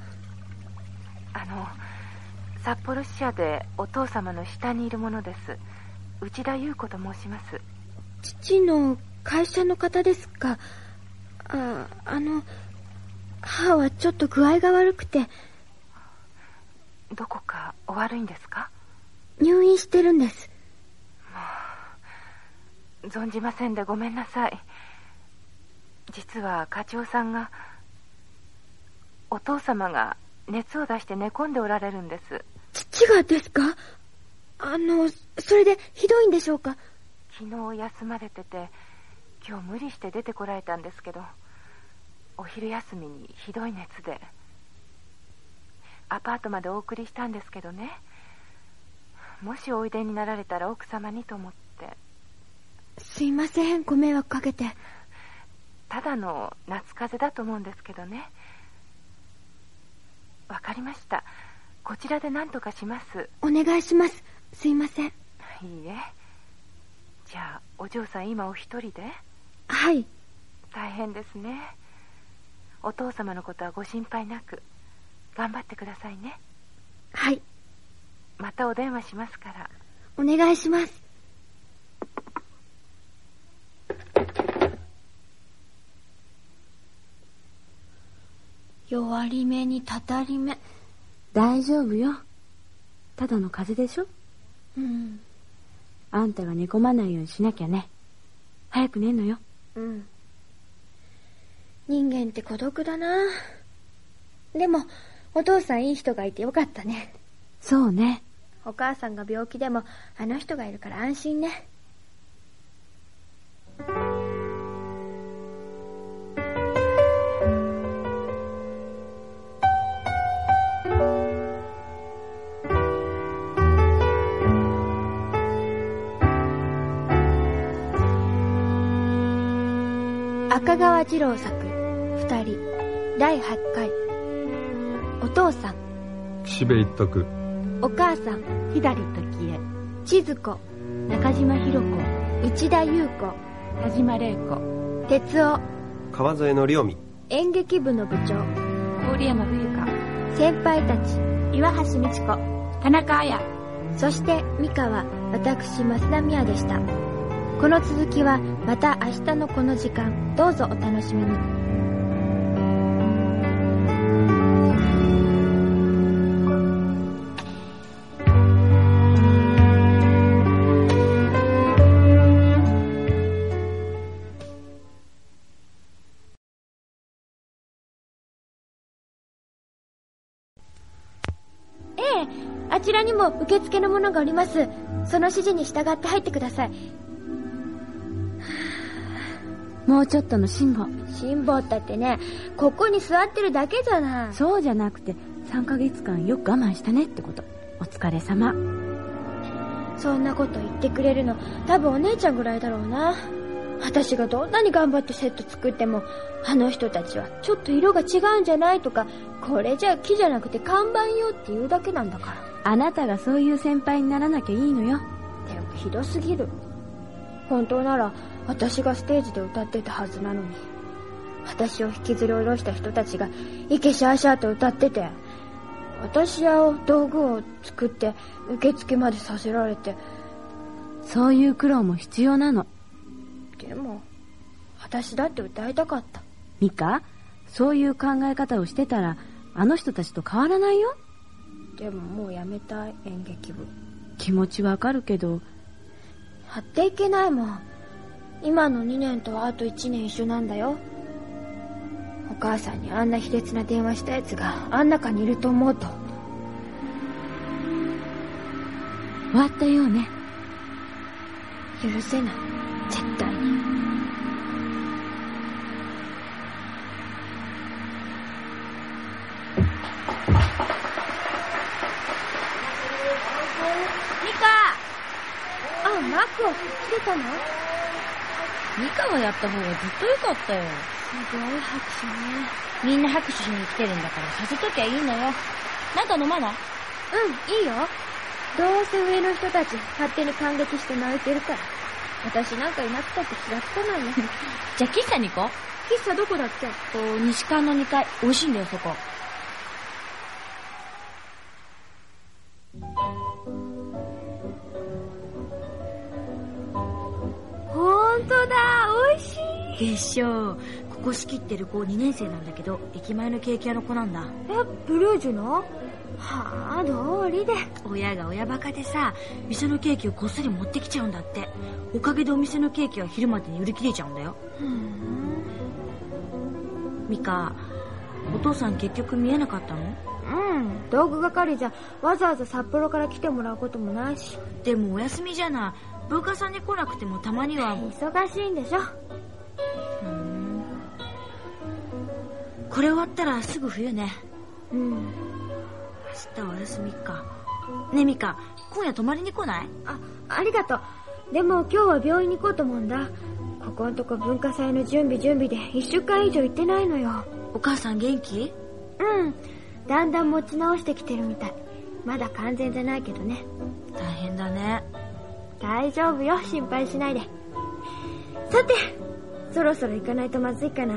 札幌支社でお父様の下にいるものです。内田優子と申します。父の会社の方ですか。あ、あの、母はちょっと具合が悪くて、どこかお悪いんですか？入院してるんです。存じませんでごめんなさい。実は課長さんがお父様が熱を出して寝込んでおられるんです。父がですか？あの、それでひどいんでしょうか？昨日休まれてて今日無理して出てこられたんですけどお昼休みにひどい熱でアパートまでお送りしたんですけどね。もしおいでになられたら奥様にと思ってすいません、ご迷惑かけて。ただの夏風邪だと思うんですけどねわかりましたこちらで何とかしますお願いします。すいません。いいえじゃあお嬢さん今お一人で？はい。大変ですねお父様のことはご心配なく頑張ってくださいねはい。またお電話しますからお願いします。弱り目にたたり目。大丈夫よ。ただの風邪でしょ？うん。あんたが寝込まないようにしなきゃね。早く寝んのよ。うん。人間って孤独だな。でも、お父さんいい人がいてよかったね。そうね。お母さんが病気でも、あの人がいるから安心ね。赤川次郎作、二人、第八回。お父さん、岸辺一徳。お母さん、左時江、千鶴子、中島ひろ子、内田優子、田島玲子、哲夫、川添の両美演劇部の部長、郡山冬香、先輩たち、岩橋美智子、田中彩、そして美香は私、増田美也でした。この続きはまた明日のこの時間、どうぞお楽しみに。ね。あちらにも受付のものがあります。その指示に従って入ってください。もうちょっとの辛抱。辛抱ったってね、ここに座ってるだけじゃない。そうじゃなくて、3ヶ月間よく我慢したねってこと。お疲れ様。そんなこと言ってくれるの、多分お姉ちゃんぐらいだろうな。私がどんなに頑張ってセット作っても、あの人たちはちょっと色が違うんじゃないとか、これじゃ木じゃなくて看板よって言うだけなんだから。あなたがそういう先輩にならなきゃいいのよ。でもひどすぎる。本当なら、私がステージで歌ってたはずなのに。私を引きずり下ろした人たちが、イケシャーシャーと歌ってて、私や道具を作って受付までさせられて。そういう苦労も必要なの。でも、私だって歌いたかった。ミカ、そういう考え方をしてたら、あの人たちと変わらないよ。でももうやめたい、演劇部。気持ちわかるけど。やっていけないもん。今の2年とはあと1年一緒なんだよ。お母さんにあんな卑劣な電話したやつがあん中にいると思うと。終わったようね。許せない。絶対に。ミカあ、マック、来てたの？ミカがやった方がずっと良かったよ。すごい拍手ね。みんな拍手しに来てるんだからさせときゃいいのよ。なんか飲まない？うん、いいよ。どうせ上の人たち勝手に感激して泣いてるから。私なんかいなくたって気がつかないよ。じゃあ喫茶に行こう。喫茶どこだっけ？こう、西館の2階。美味しいんだよ、そこ。ほんとだ、美味しい。でしょここ仕切ってる子2年生なんだけど、駅前のケーキ屋の子なんだ。え、ブルージュの？はあ、道理で。親が親バカでさ、店のケーキをこっそり持ってきちゃうんだって。おかげでお店のケーキは昼までに売り切れちゃうんだよ。ミカ、お父さん結局見えなかったの？うん、道具係じゃわざわざ札幌から来てもらうこともないし。でもお休みじゃない。文化祭に来なくてもたまには。忙しいんでしょ。これ終わったらすぐ冬ね。うん。明日はお休みか。ねえミカ、今夜泊まりに来ない？あ、ありがとう。でも今日は病院に行こうと思うんだ。ここんとこ文化祭の準備準備で一週間以上行ってないのよ。お母さん元気？うん。だんだん持ち直してきてるみたい。まだ完全じゃないけどね。大変だね。大丈夫よ、心配しないで。さて、そろそろ行かないとまずいかな。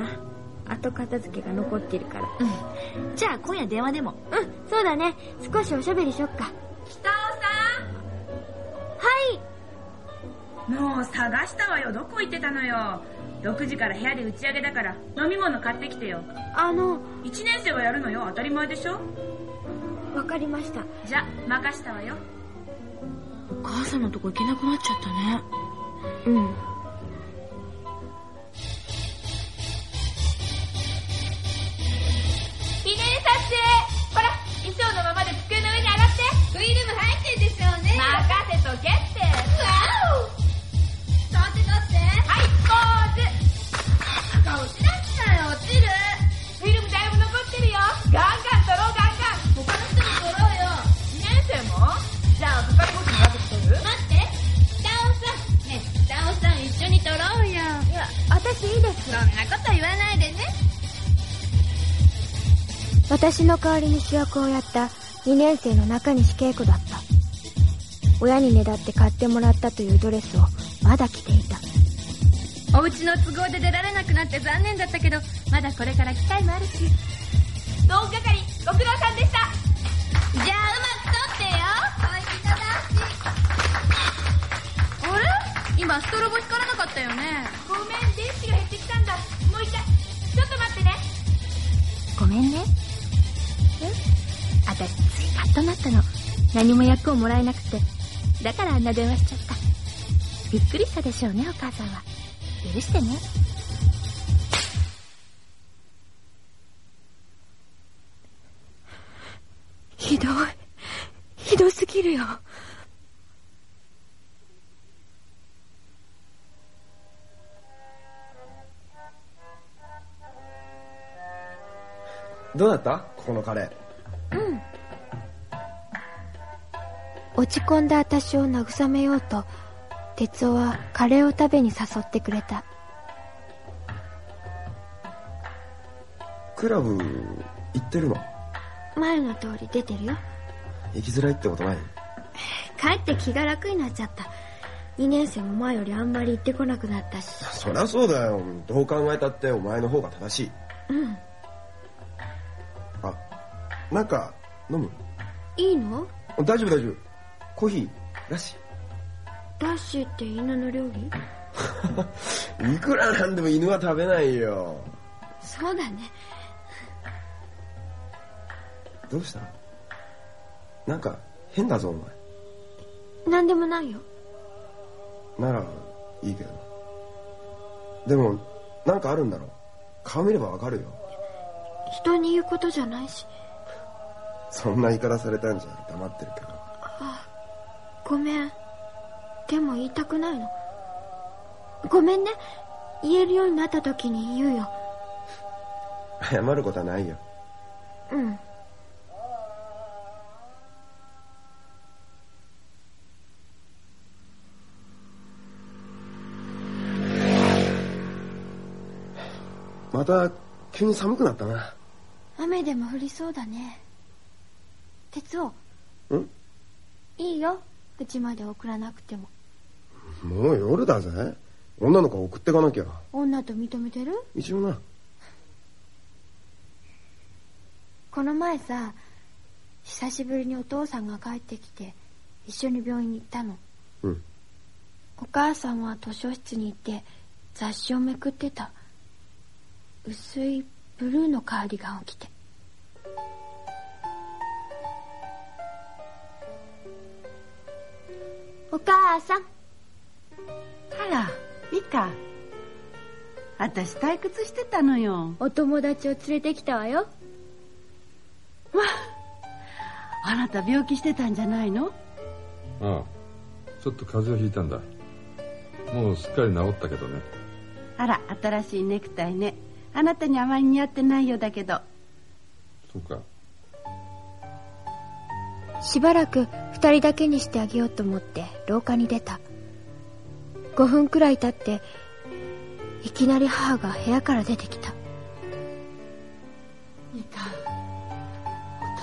後片付けが残ってるから。うん。じゃあ今夜電話でも。うん、そうだね。少しおしゃべりしよっか。北尾はいもう探したわよ。どこ行ってたのよ。6時から部屋で打ち上げだから飲み物買ってきてよ。あの、1年生がやるのよ。当たり前でしょわかりました。じゃ、任したわよ。お母さんのとこ行けなくなっちゃったね。うん。私の代わりに主役をやった2年生の中西恵子だった。親にねだって買ってもらったというドレスをまだ着ていた。お家の都合で出られなくなって残念だったけどまだこれから機会もあるし。動画係ご苦労さんでした。じゃあうまく撮ってよ。はいただしあれ？今ストロボ光らなかったよね。ごめん電池が減ってきたんだ。もう一回。ちょっと待ってね。ごめんね。え私ついカッとなったの。何も役をもらえなくて。だからあんな電話しちゃった。びっくりしたでしょうね、お母さんは。許してね。ひどい。るよ。どうだった？ここのカレー。落ち込んだ私を慰めようと、哲夫はカレーを食べに誘ってくれた。クラブ、行ってるの？前の通り出てるよ。行きづらいってことない？帰って気が楽になっちゃった。2年生も前よりあんまり行ってこなくなったし。そりゃそうだよ。どう考えたってお前の方が正しい。うん。あ、なんか、飲む？いいの？大丈夫大丈夫。コーヒー、ラッシダッシュって犬の料理？ー。いくらなんでも犬は食べないよ。そうだね。どうした？なんか変だぞお前。なんでもないよ。なら、いいけど。でも、なんかあるんだろ。顔見ればわかるよ。人に言うことじゃないし。そんな言い方されたんじゃ黙ってるけど。あ、ごめん。でも言いたくないの。ごめんね。言えるようになった時に言うよ。謝ることはないよ。うん。また、急に寒くなったな。雨でも降りそうだね。哲夫。ん？いいよ。家まで送らなくても。もう夜だぜ。女の子送ってかなきゃ。女と認めてる？一応な。この前さ、久しぶりにお父さんが帰ってきて、一緒に病院に行ったの。うん。お母さんは図書室に行って雑誌をめくってた。薄いブルーのカーディガンを着て。お母さん。あら、ミカ。私退屈してたのよ。お友達を連れてきたわよ。わあ、あなた病気してたんじゃないの？ああちょっと風邪をひいたんだもうすっかり治ったけどねあら、新しいネクタイね。あなたにあまり似合ってないようだけど。そうかしばらく二人だけにしてあげようと思って廊下に出た。5分くらい経って、いきなり母が部屋から出てきた。ミカ、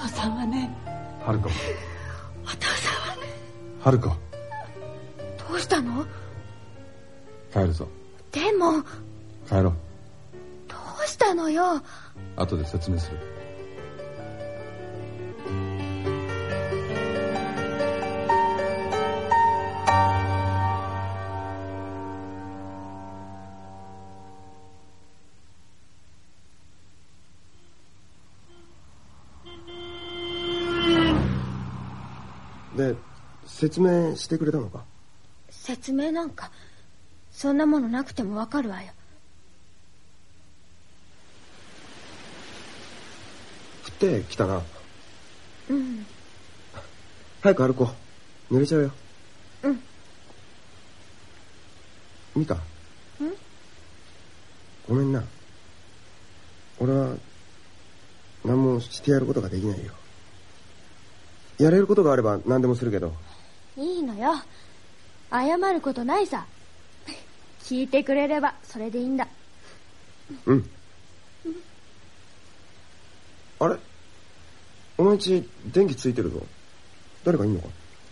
お父さんはね、春子お父さんはね、春子どうしたの？帰るぞ。でも、帰ろう。どうしたのよ？後で説明するで、説明してくれたのか？説明なんか、そんなものなくてもわかるわよ。降ってきたな。うん。早く歩こう。濡れちゃうよ。うん。ミカ。ごめんな。俺は、何もしてやることができないよ。やれることがあれば何でもするけど、いいのよ。謝ることないさ。聞いてくれればそれでいいんだ。うん。あれ？お前んち電気ついてるぞ。誰かいんのか？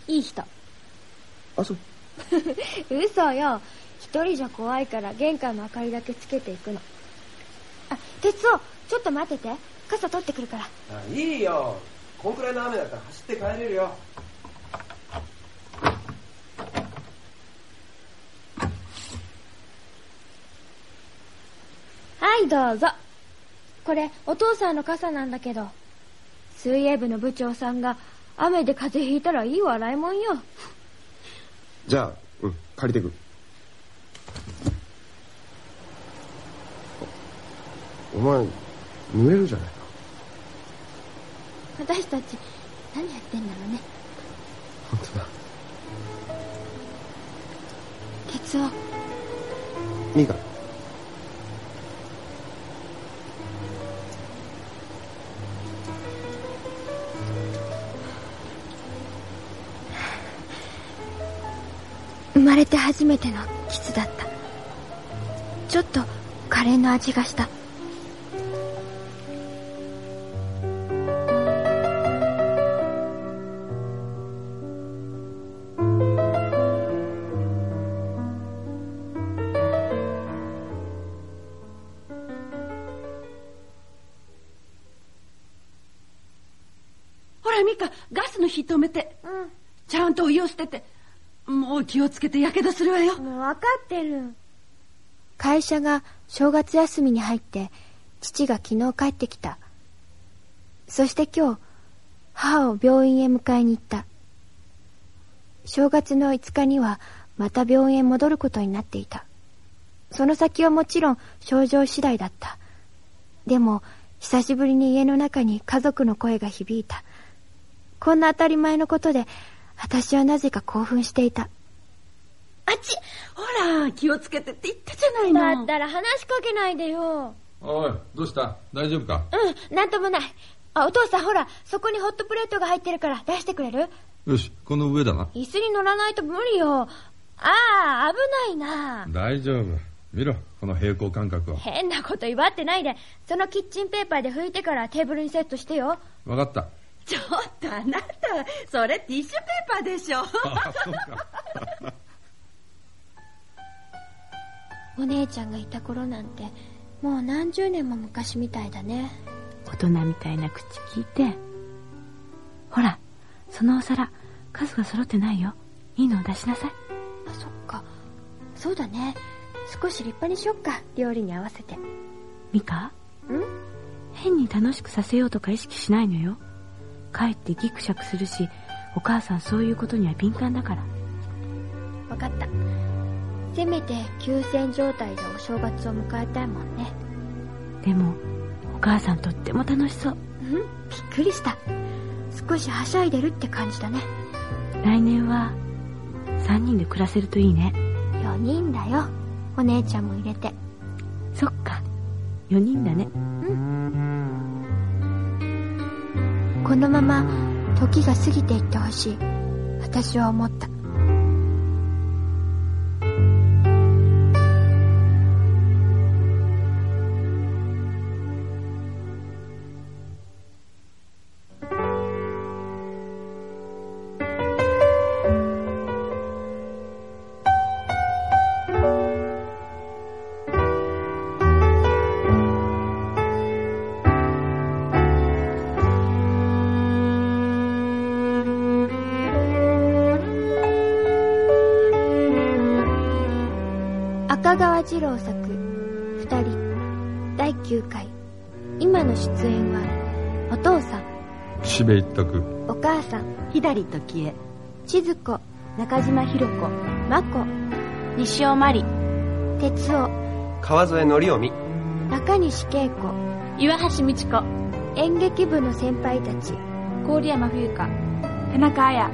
いい人。あ、そう。嘘よ。一人じゃ怖いから玄関の明かりだけつけていくの。あ、哲夫、ちょっと待ってて。傘取ってくるから。あいいよ。こんくらいの雨だったら走って帰れるよ。はい、どうぞ。これ、お父さんの傘なんだけど。水泳部の部長さんが雨で風邪ひいたらいい笑いもんよ。じゃあ、うん、借りてく。お前、濡れるじゃないか。私たち、何やってんだろうね。本当だ。哲夫ミカ。生まれて初めてのキスだった。ちょっとカレーの味がしたガスの火止めて、ちゃんとお湯を捨ててもう気をつけてやけどするわよ。もう分かってる。会社が正月休みに入って父が昨日帰ってきた。そして今日母を病院へ迎えに行った。正月の5日にはまた病院へ戻ることになっていた。その先はもちろん症状次第だった。でも久しぶりに家の中に家族の声が響いたこんな当たり前のことで私はなぜか興奮していた。あっちほら気をつけてって言ったじゃないの。だったら話しかけないでよ。おいどうした？大丈夫か？うんなんともない。あお父さんほらそこにホットプレートが入ってるから出してくれる？よしこの上だな。椅子に乗らないと無理よ。ああ危ないな。大丈夫。見ろこの平行感覚を。変なこと祝ってないで。そのキッチンペーパーで拭いてからテーブルにセットしてよ。分かったちょっとあなたそれティッシュペーパーでしょ。お姉ちゃんがいた頃なんてもう何十年も昔みたいだね。大人みたいな口聞いてほらそのお皿数が揃ってないよ。いいのを出しなさい。あそっか。そうだね。少し立派にしよっか。料理に合わせて。ミカ？ん？変に楽しくさせようとか意識しないのよかえってギクシャクするしお母さんそういうことには敏感だから。分かった。せめて休戦状態でお正月を迎えたいもんね。でもお母さんとっても楽しそう。うん？びっくりした。少しはしゃいでるって感じだね。来年は3人で暮らせるといいね。4人だよ。お姉ちゃんも入れて。そっか。4人だねこのまま時が過ぎていってほしい。私は思った。川次郎作二人第9回。今の出演はお父さん。岸辺一徳。お母さん。左時江千鶴子中島ひろ子真子。西尾真理。哲夫。川添則臣。中西恵子。岩橋美智子。演劇部の先輩たち。郡山冬香。田中彩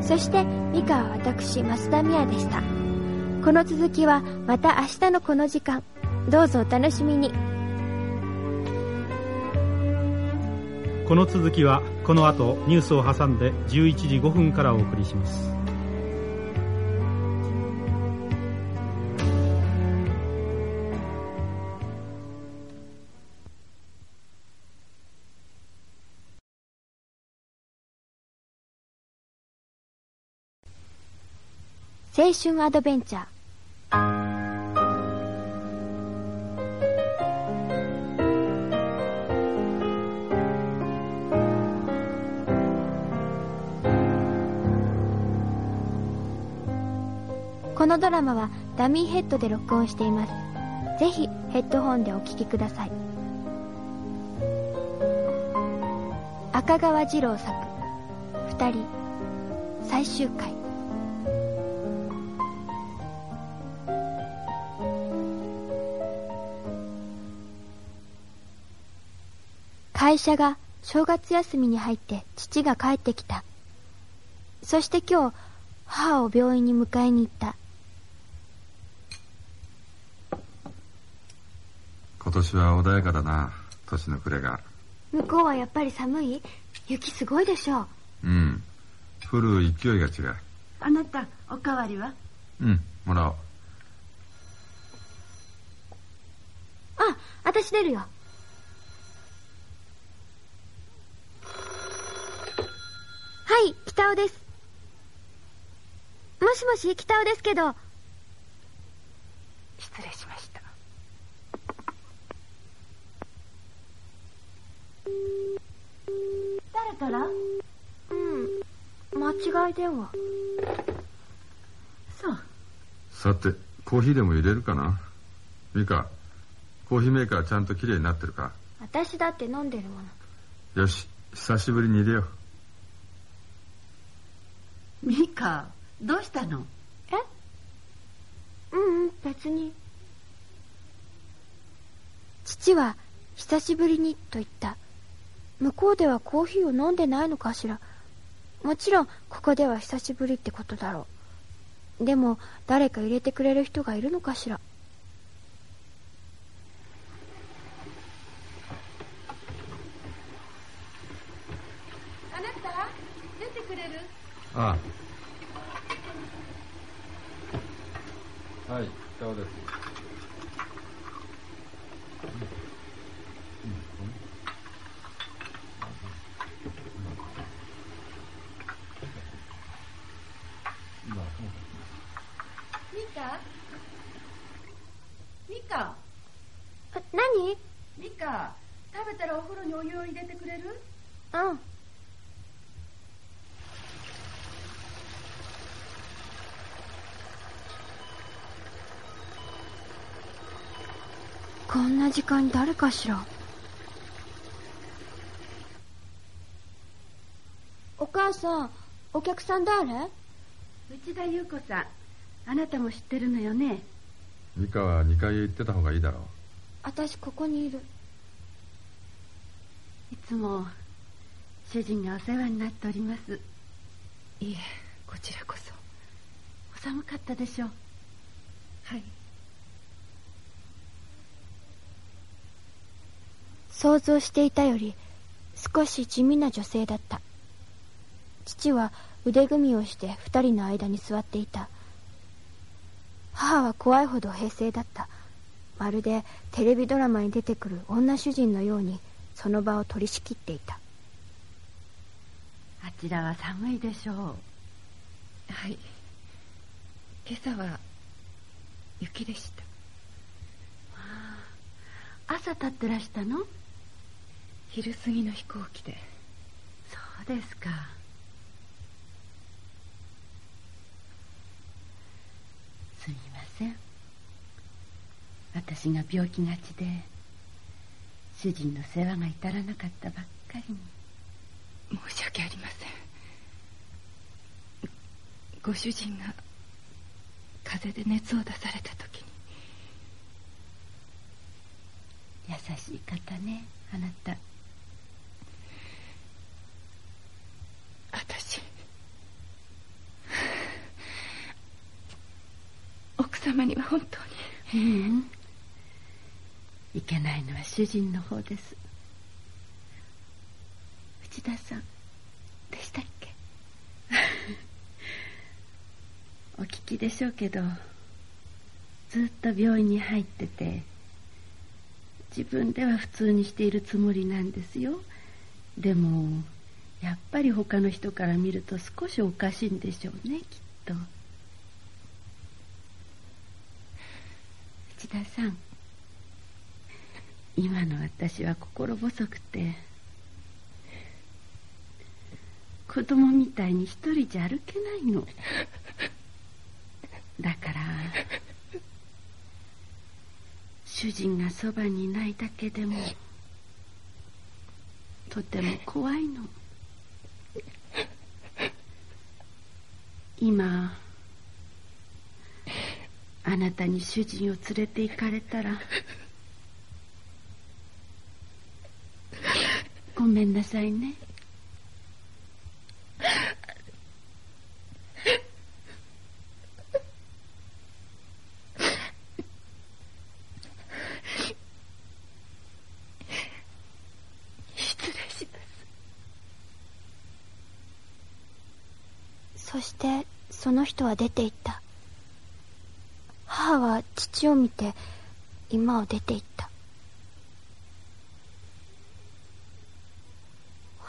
そして美香は私増田美也でしたこの続きはまた明日のこの時間。どうぞお楽しみに。この続きはこの後ニュースを挟んで11時5分からお送りします。青春アドベンチャーこのドラマはダミーヘッドで録音しています。ぜひヘッドホンでお聴きください。赤川次郎作。二人。最終回。会社が正月休みに入って父が帰ってきた。そして今日母を病院に迎えに行った。年は穏やかだな。年の暮れが。向こうはやっぱり寒い？雪すごいでしょう。うん。降る勢いが違う。あなたおかわりは？うんもらおう。あ私出るよ。はい北尾です。もしもし北尾ですけど失礼しました誰から？うん間違い電話そうさてコーヒーでも入れるかな？ミカコーヒーメーカーちゃんときれいになってるか？私だって飲んでるもの。よし久しぶりに入れよう。ミカどうしたの？え？ううん別に。父は久しぶりにと言った向こうではコーヒーを飲んでないのかしら。もちろんここでは久しぶりってことだろう。でも誰か入れてくれる人がいるのかしら。あなた出てくれる？ああ。はい北尾ですミカミカ何ミカ食べたらお風呂にお湯を入れてくれるうんこんな時間に誰かしら？お母さんお客さん誰？内田優子さんあなたも知ってるのよね？ミカは2階へ行ってた方がいいだろう。私ここにいる。いつも主人がお世話になっております。いえこちらこそ。お寒かったでしょう？はい想像していたより少し地味な女性だった。父は腕組みをして二人の間に座っていた。母は怖いほど平静だった。まるでテレビドラマに出てくる女主人のようにその場を取り仕切っていた。あちらは寒いでしょう。はい。今朝は雪でした。朝立ってらしたの？昼過ぎの飛行機で。そうですか。すみません。私が病気がちで主人の世話が至らなかったばっかりに。申し訳ありません。ご主人が風邪で熱を出された時に。優しい方ねあなた私。奥様には本当に。ううん。いけないのは主人の方です。内田さんでしたっけ？お聞きでしょうけどずっと病院に入ってて自分では普通にしているつもりなんですよ。でもやっぱり他の人から見ると少しおかしいんでしょうねきっと。内田さん今の私は心細くて子供みたいに一人じゃ歩けないの。だから主人がそばにいないだけでもとても怖いの。今あなたに主人を連れて行かれたらごめんなさいね。そしてその人は出て行った。母は父を見て今を出て行った。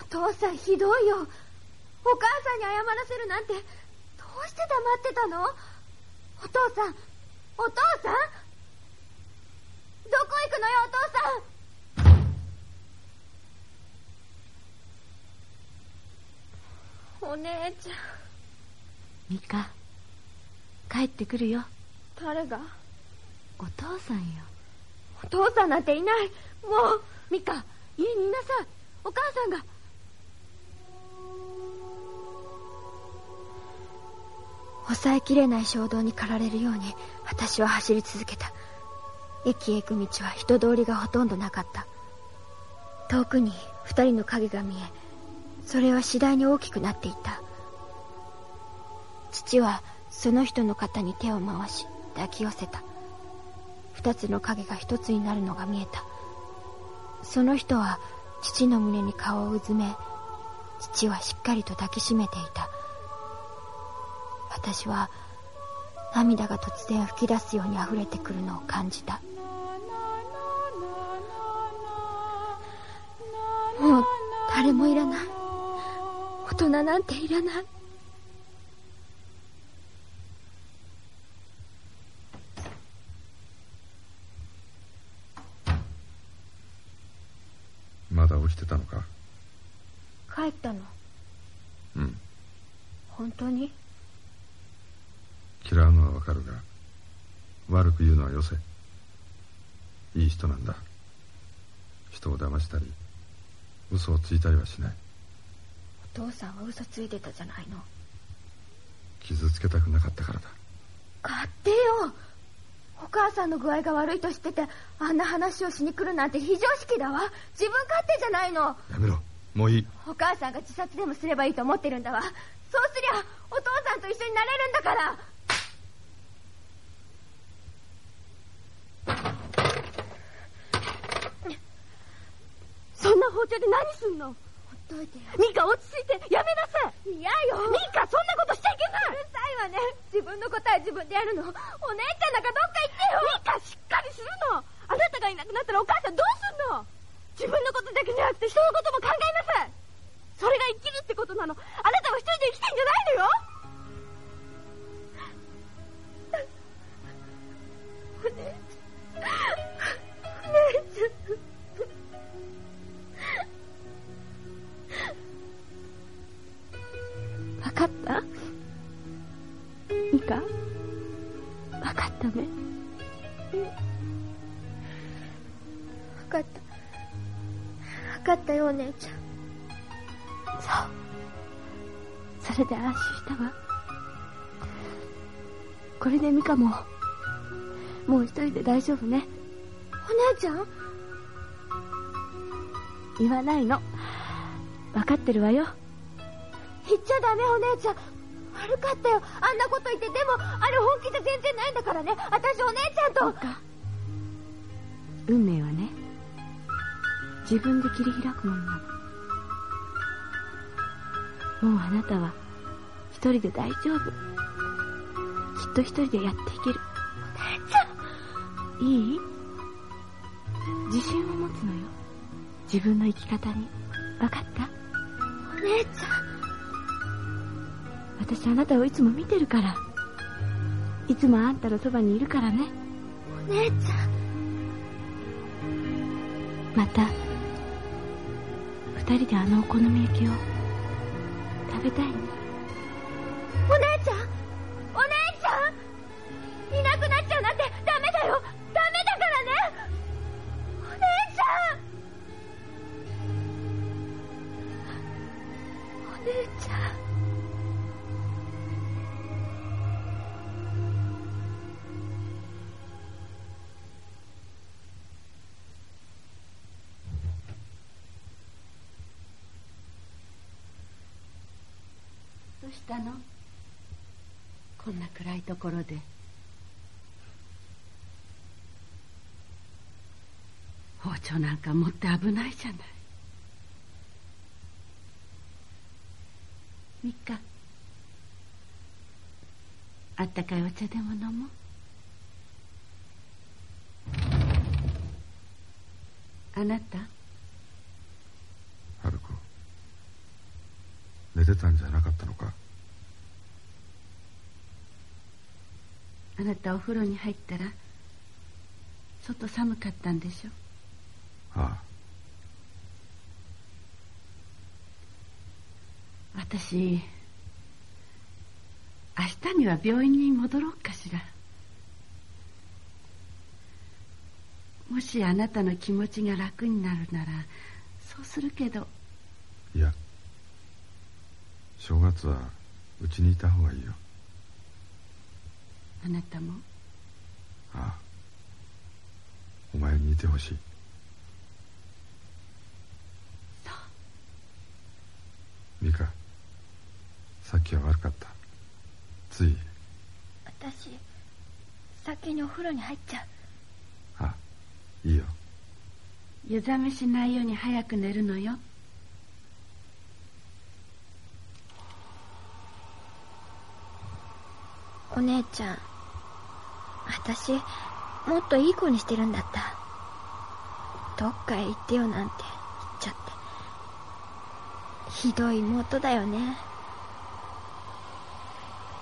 お父さんひどいよ。お母さんに謝らせるなんて。どうして黙ってたの？お父さんお父さん？どこ行くのよお父さん？お姉ちゃん。ミカ帰ってくるよ。誰が？お父さんよ。お父さんなんていない。もうミカ家にいなさい。お母さんが。抑えきれない衝動に駆られるように私は走り続けた。駅へ行く道は人通りがほとんどなかった。遠くに二人の影が見えそれは次第に大きくなっていった父はその人の肩に手を回し抱き寄せた。二つの影が一つになるのが見えた。その人は父の胸に顔をうずめ父はしっかりと抱きしめていた。私は涙が突然吹き出すように溢れてくるのを感じた。もう誰もいらない。大人なんていらない。まだ起きてたのか？帰ったの。うん。本当に？嫌うのはわかるが悪く言うのはよせ。いい人なんだ。人を騙したり嘘をついたりはしない。お父さんは嘘ついてたじゃないの。傷つけたくなかったからだ。勝手よお母さんの具合が悪いと知っててあんな話をしに来るなんて非常識だわ。自分勝手じゃないの。やめろ。もういい。お母さんが自殺でもすればいいと思ってるんだわ。そうすりゃお父さんと一緒になれるんだから。そんな包丁で何すんの？といてミカ落ち着いてやめなさい。嫌よ。ミカそんなことしちゃいけない。うるさいわね。自分の答え自分でやるの。お姉ちゃんなんかどっか行ってよ。ミカしっかりするの。あなたがいなくなったらお母さんどうすんの。自分のことだけじゃなくて人のことも考えなさい。それが生きるってことなの。あなたは一人で生きてんじゃないのよ。お姉ちゃんかった？ミカ分かったね。分かった。分かったよお姉ちゃん。そう。それで安心したわ。これでミカももう一人で大丈夫ね。お姉ちゃん？言わないの。分かってるわよ言っちゃダメお姉ちゃん。悪かったよ。あんなこと言ってでもあれ本気じゃ全然ないんだからね。私お姉ちゃんと。運命はね自分で切り開くものなの。もうあなたは一人で大丈夫。きっと一人でやっていける。お姉ちゃん。いい？自信を持つのよ。自分の生き方に。分かった？お姉ちゃん私あなたをいつも見てるから。いつもあんたのそばにいるからね。お姉ちゃん。また二人であのお好み焼きを食べたいね。お姉ちゃんしたの？こんな暗いところで。包丁なんか持って危ないじゃない。ミカあったかいお茶でも飲もう。あなた？春子寝てたんじゃなかったのか？あなたお風呂に入ったら外寒かったんでしょ？ああ。私明日には病院に戻ろうかしら。もしあなたの気持ちが楽になるならそうするけど。いや正月はうちにいた方がいいよあなたも。ああ。お前にいてほしい。美香さっきは悪かった。つい。私先にお風呂に入っちゃう。あいいよ。湯冷めしないように早く寝るのよ。お姉ちゃん私もっといい子にしてるんだった。どっかへ行ってよなんて言っちゃって。ひどい妹だよね。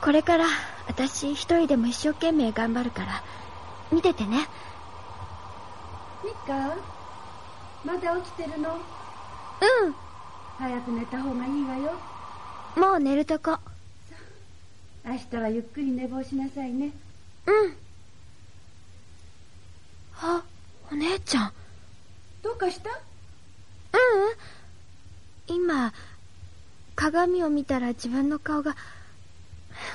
これから私一人でも一生懸命頑張るから見ててね。ミカまだ起きてるの？うん。早く寝た方がいいわよ。もう寝るとこ。明日はゆっくり寝坊しなさいね。うんあお姉ちゃん。どうかした？ううん。今鏡を見たら自分の顔が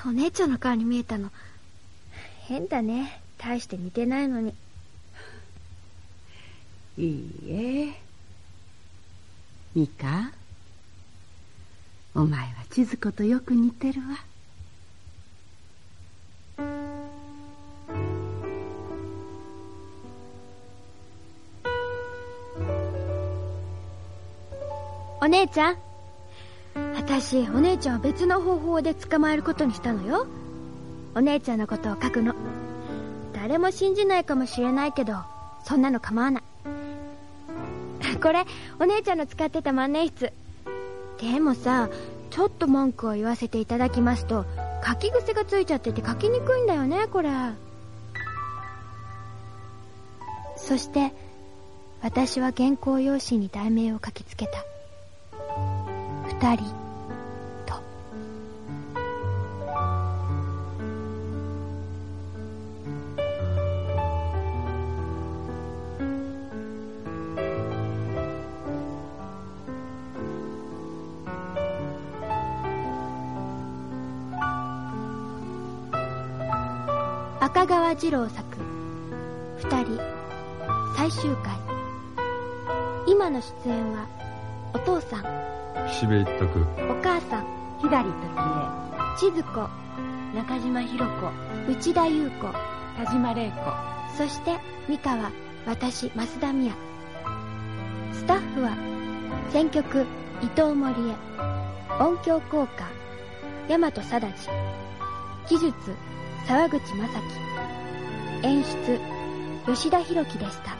お姉ちゃんの顔に見えたの。変だね。大して似てないのに。いいえ。ミカお前は千鶴子とよく似てるわお姉ちゃん。私お姉ちゃんは別の方法で捕まえることにしたのよ。お姉ちゃんのことを書くの。誰も信じないかもしれないけどそんなの構わない。これお姉ちゃんの使ってた万年筆。でもさちょっと文句を言わせていただきますと書き癖がついちゃってて書きにくいんだよねこれ。そして私は原稿用紙に題名を書きつけた。二人と。赤川次郎作「二人」最終回。今の出演はお父さん。岸辺一徳お母さん左時千鶴子中島ひろ子内田優子田島玲子そして三河私増田美也。スタッフは選曲伊藤森江音響効果大和貞治。技術沢口正樹。演出吉田博樹でした。